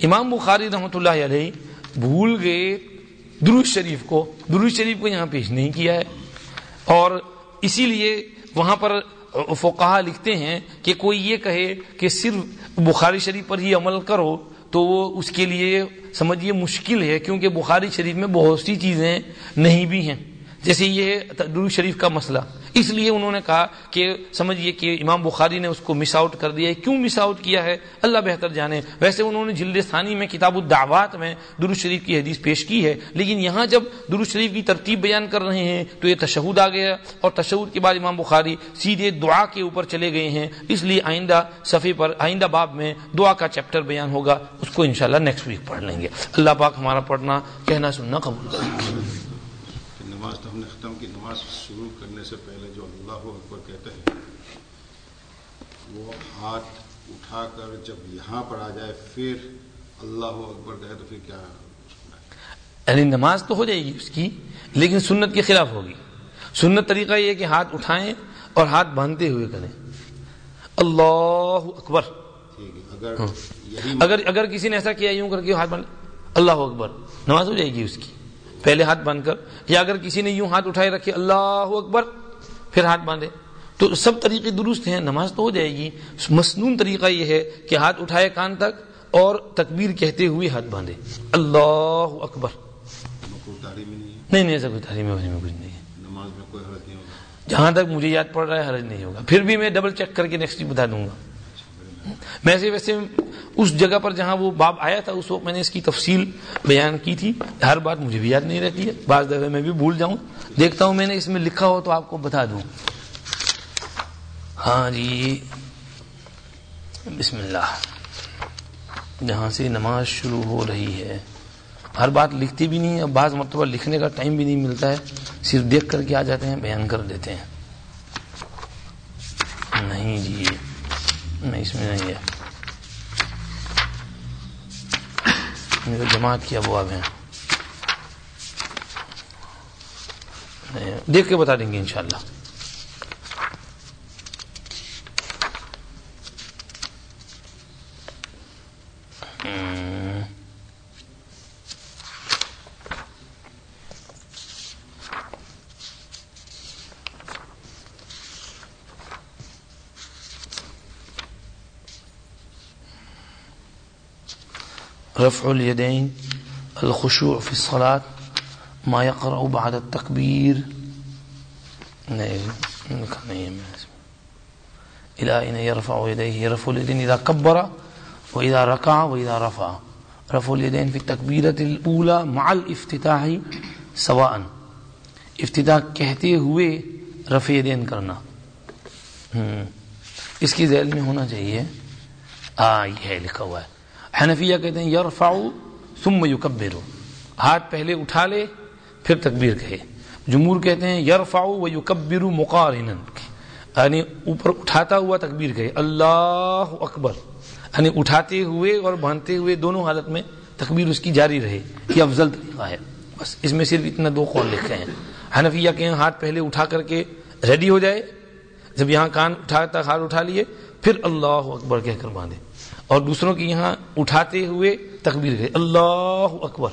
امام بخاری رحمۃ اللہ علیہ بھول گئے۔ دروش شریف کو دروش شریف کو یہاں پیش نہیں کیا ہے۔ اور اسی لیے وہاں پر فقہ لکھتے ہیں کہ کوئی یہ کہے کہ صرف بخاری شریف پر ہی عمل کرو۔ تو وہ اس کے لیے سمجھیے مشکل ہے، کیونکہ بخاری شریف میں بہت سی چیزیں نہیں بھی ہیں۔ جیسے یہ درو شریف کا مسئلہ۔ اس لیے انہوں نے کہا کہ سمجھیے کہ امام بخاری نے اس کو مس آؤٹ کر دیا ہے۔ کیوں مس آؤٹ کیا ہے؟ اللہ بہتر جانے۔ ویسے انہوں نے جلد ثانی میں کتاب الدعوات میں درو شریف کی حدیث پیش کی ہے، لیکن یہاں جب درو شریف کی ترتیب بیان کر رہے ہیں تو یہ تشہد آ گیا اور تشہد کے بعد امام بخاری سیدھے دعا کے اوپر چلے گئے ہیں۔ اس لیے آئندہ صفحے پر، آئندہ باب میں دعا کا چیپٹر بیان ہوگا۔ اس کو انشاءاللہ نیکسٹ ویک پڑھ لیں گے۔ اللہ پاک ہمارا پڑھنا، کہنا، سننا قبول نماز تو ہم نے ختم کی نماز شروع کرنے سے پہلے جو اللہ اکبر کہتے ہیں وہ ہاتھ اٹھا کر جب یہاں پر آ جائے پھر اللہ اکبر کہے تو پھر کیا یعنی نماز تو ہو جائے گی اس کی لیکن سنت کے خلاف ہوگی۔ سنت طریقہ یہ کہ ہاتھ اٹھائیں اور ہاتھ باندھتے ہوئے کریں۔ اللہ اکبر۔ اگر ہاں۔ اگر اگر کسی نے ایسا کیا یوں کر کے ہاتھ باندھ اللہ اکبر۔ نماز ہو جائے گی اس کی۔ پہلے ہاتھ باندھ کر، یا اگر کسی نے یوں ہاتھ اٹھائے رکھے، اللہ اکبر، پھر ہاتھ باندھے۔ تو سب طریقے درست ہیں، نماز تو ہو جائے گی۔ مصنون طریقہ یہ ہے کہ ہاتھ اٹھائے کان تک اور تکبیر کہتے ہوئے ہاتھ باندھے۔ اللہ اکبر۔ نہیں نہیں، ایسا کوئی تعلیم میں کچھ نہیں ہے۔ جہاں تک مجھے یاد پڑ رہا ہے، حرج نہیں ہوگا۔ پھر بھی میں ڈبل چیک کر کے نیکسٹ بتا دوں گا۔ ویسے ویسے اس جگہ پر جہاں وہ باب آیا تھا، اس وقت میں نے اس کی تفصیل بیان کی تھی۔ ہر بات مجھے بھی یاد نہیں رہتی ہے۔ بعض دفعہ میں بھی بھول جاؤں۔ دیکھتا ہوں میں نے اس میں لکھا ہو تو آپ کو بتا دوں۔ ہاں جی۔ بسم اللہ۔ جہاں سے نماز شروع ہو رہی ہے۔ ہر بات لکھتی بھی نہیں ہے، بعض مرتبہ لکھنے کا ٹائم بھی نہیں ملتا ہے۔ صرف دیکھ کر کے آ جاتے ہیں، بیان کر دیتے ہیں۔ نہیں جی۔ نہیں اس میں نہیں ہے۔ میرے جماعت کی ابواب ہیں۔ دیکھ کے بتا دیں گے انشاءاللہ۔ رفع اليدين، الخشوع في الصلاة، ما يقرأ بعد التكبير. إلى أين يرفع يديه؟ رفع اليدين إذا كبر وَإِذَا رَكَعَ وَإِذَا رَفَعَ. رفع الیدین فی تکبیرت الاولا مع الافتتاحی سواء. افتتاح کہتے ہوئے رفع دین کرنا. اس کی ذیل میں ہونا چاہیے. آ، یہ لکھا ہوا ہے. حنفیہ کہتے ہیں یرفع ثم یکبر ہاتھ پہلے اٹھا لے، پھر تکبیر کہے۔ جمہور کہتے ہیں یرفع و یکبر مقارنا۔ یعنی اوپر اٹھاتا ہوا تکبیر کہے۔ اللہ اکبر۔ یعنی اٹھاتے ہوئے اور باندھتے ہوئے دونوں حالت میں تکبیر اس کی جاری رہے۔ یہ افضل طریقہ ہے۔ بس اس میں صرف اتنا دو قول لکھے ہیں۔ حنفیہ کے ہاتھ پہلے اٹھا کر کے ریڈی ہو جائے۔ جب یہاں کان اٹھاتا ہاتھ اٹھا لیے، پھر اللہ اکبر کہہ کر باندھے۔ اور دوسروں کی یہاں اٹھاتے ہوئے تکبیر کہے اللہ اکبر۔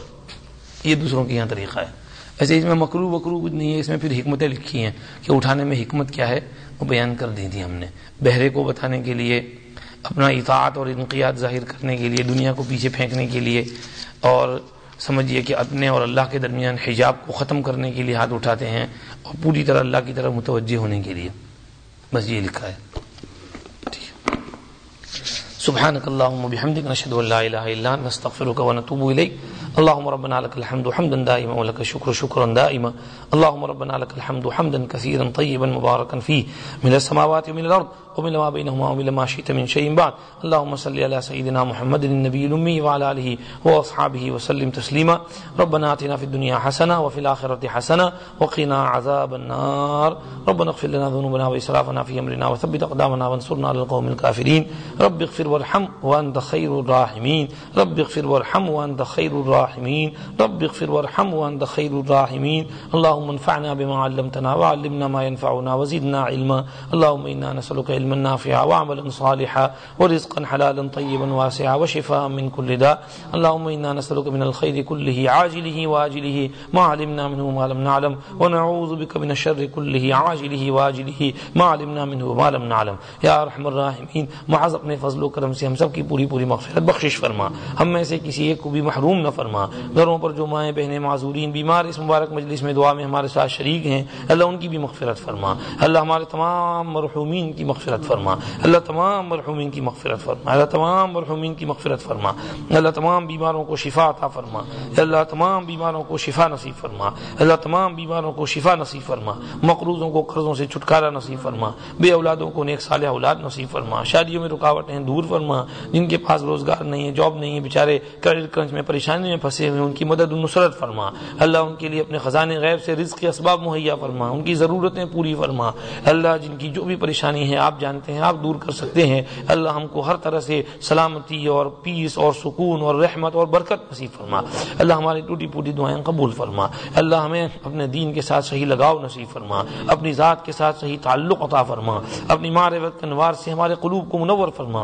یہ دوسروں کے یہاں طریقہ ہے۔ ایسے اس میں مکرو وکرو کچھ نہیں ہے، اس میں پھر حکمتیں لکھی ہیں کہ اٹھانے میں حکمت کیا ہے، وہ بیان کر دی تھی ہم نے۔ بہرے کو بتانے کے لیے، اپنا اطاعت اور انقیات ظاہر کرنے کے لیے، دنیا کو پیچھے پھینکنے کے لیے، اور سمجھیے کہ اپنے اور اللہ کے درمیان حجاب کو ختم کرنے کے لیے ہاتھ اٹھاتے ہیں اور پوری طرح اللہ کی طرف متوجہ ہونے کے لیے۔ بس یہ لکھا ہے۔ سبحانك اللهم وبحمدك نشهد ان لا اله الا انت نستغفرك ونتوب اليك اللهم ربنا لك الحمد حمدا دائما ولك الشكر شكرا دائما. اللهم ربنا لك الحمد حمدا كثيرا طيبا مباركا فيه من السماوات ومن الارض ومن ما بينهما ومن ما شئت من شيء بعد. اللهم صل على سيدنا محمد النبي الأمي وعلى آله وأصحابه وسلم تسليما. ربنا آتنا في الدنيا حسنة وفي الآخرة حسنة وقنا عذاب النار. ربنا اغفر لنا ذنوبنا وإسرافنا في أمرنا وثبت أقدامنا وانصرنا على القوم الكافرين. رب اغفر وارحم وأنت خير الراحمين. رب اغفر وارحم وأنت خير الراحمين. رب اغفر وارحم وأنت خير الراحمين. اللهم انفعنا بما علمتنا وعلمنا ما ينفعنا وزدنا علما. اللهم إنا نسألك علما علما نافعا وعملا صالحا ورزقا حلالا طيبا واسعا وشفاء من كل داء. اللهم إنا نسألك من الخير كله، عاجله واجله، ما علمنا منه ما لم نعلم، ونعوذ بك من الشر كله، عاجله واجله، ما علمنا منه ما لم نعلم. یا ارحم الراحمین معاذ اپنے فضل و کرم سے ہم سب کی پوری پوری مغفرت، بخشش فرما۔ ہم میں سے کسی ایک کو بھی محروم نہ فرما۔ گھروں پر جو مائیں بہنیں، معذورین، بیمار اس مبارک مجلس میں دعا میں ہمارے ساتھ شریک ہیں، اللہ ان کی بھی مغفرت فرما۔ اللہ ہمارے تمام مرحومین کی مغفرت مغفرت فرما۔ اللہ تمام مرحومین کی مغفرت فرما۔ اللہ تمام مرحومین کی مغفرت فرما۔ اللہ تمام بیماروں کو شفا عطا فرما۔ اللہ تمام بیماروں کو شفا نصیب فرما۔ اللہ تمام بیماروں کو شفا نصیب فرما۔ مقروضوں کو قرضوں سے چھٹکارا نصیب فرما۔ بے اولادوں کو نیک صالح اولاد نصیب فرما۔ شادیوں میں رکاوٹیں دور فرما۔ جن کے پاس روزگار نہیں ہے، جاب نہیں ہے، بیچارے کریڈٹ کرنچ میں پریشانی میں پھنسے ہوئے ان کی مدد نصرت فرما۔ اللہ ان کے لیے اپنے خزانے غیب سے رزق کے اسباب مہیا فرما۔ ان کی ضرورتیں پوری فرما۔ اللہ جن کی جو بھی پریشانی ہے، آپ جانتے ہیں، آپ دور کر سکتے ہیں۔ اللہ ہم کو ہر طرح سے سلامتی اور پیس اور سکون اور رحمت اور برکت نصیب فرما۔ اللہ ہماری ٹوٹی پوٹی دعائیں قبول فرما۔ اللہ ہمیں اپنے دین کے ساتھ صحیح لگاؤ نصیب فرما۔ اپنی ذات کے ساتھ صحیح تعلق عطا فرما۔ اپنی معرفت انوار سے ہمارے قلوب کو منور فرما۔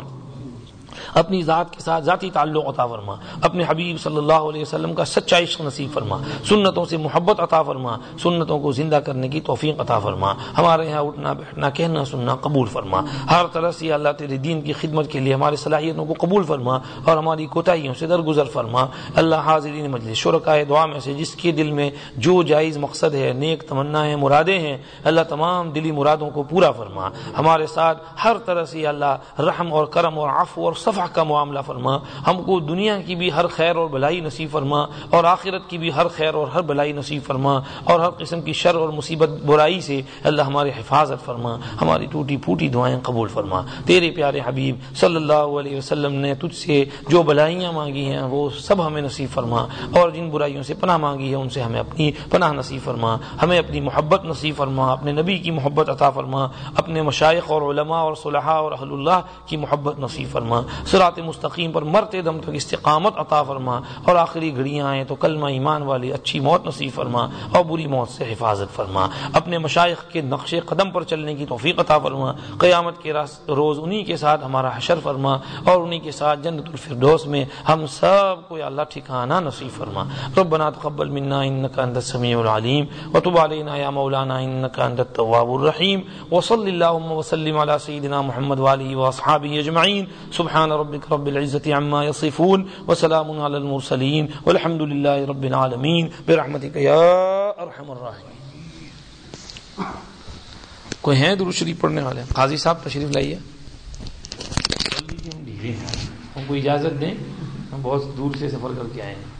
اپنی ذات کے ساتھ ذاتی تعلق عطا فرما۔ اپنے حبیب صلی اللہ علیہ وسلم کا سچا عشق نصیب فرما۔ سنتوں سے محبت عطا فرما۔ سنتوں کو زندہ کرنے کی توفیق عطا فرما۔ ہمارے یہاں اٹھنا، بیٹھنا، کہنا، سننا قبول فرما۔ ہر طرح سے اللہ تیرے دین کی خدمت کے لیے ہماری صلاحیتوں کو قبول فرما اور ہماری کوتاہیوں سے درگزر فرما۔ اللہ حاضرین مجلس شرکائے دعا میں سے جس کے دل میں جو جائز مقصد ہے، نیک تمنا ہے مرادیں ہیں، اللہ تمام دلی مرادوں کو پورا فرما۔ ہمارے ساتھ ہر طرح سے اللہ رحم اور کرم اور عفو اور صفح کا معاملہ فرما، ہم کو دنیا کی بھی ہر خیر اور بلائی نصیب فرما اور آخرت کی بھی ہر خیر اور ہر بلائی نصیب فرما اور ہر قسم کی شر اور مصیبت برائی سے اللہ ہمارے حفاظت فرما، ہماری ٹوٹی پھوٹی دعائیں قبول فرما۔ تیرے پیارے حبیب صلی اللہ علیہ وسلم نے تجھ سے جو بلائیاں مانگی ہیں، وہ سب ہمیں نصیب فرما اور جن برائیوں سے پناہ مانگی ہے، ان سے ہمیں اپنی پناہ نصیب فرما۔ ہمیں اپنی محبت نصیب فرما، اپنے نبی کی محبت عطا فرما، اپنے مشائق اور علماء اور صلحاء اور اہل اللہ کی محبت نصیب فرما۔ سرات مستقیم پر مرتے دم تک استقامت عطا فرما اور آخری گھڑیاں آئیں تو کلمہ ایمان والی اچھی موت نصیب فرما اور بری موت سے حفاظت فرما۔ اپنے مشائق کے نقش قدم پر چلنے کی توفیق عطا فرما۔ قیامت کے روز انہی کے ساتھ ہمارا حشر فرما اور انہی کے ساتھ جنت الفردوس میں ہم سب کو اللہ ٹھکانا نصیب فرما۔ ربنا تقبل منا انك انت السميع العليم وتب علينا يا مولانا انك انت التواب الرحيم وصلى اللهم وسلم على سيدنا محمد واله واصحابه اجمعين سبحان ربك رب العزة عما يصفون وسلام على المرسلين والحمد لله رب العالمين برحمتك يا ارحم الراحمين. کوئی ہیں درود شریف پڑھنے والے؟ قاضی صاحب تشریف لائیے. ہم کو اجازت دیں، ہم بہت دور سے سفر کر کے آئے ہیں۔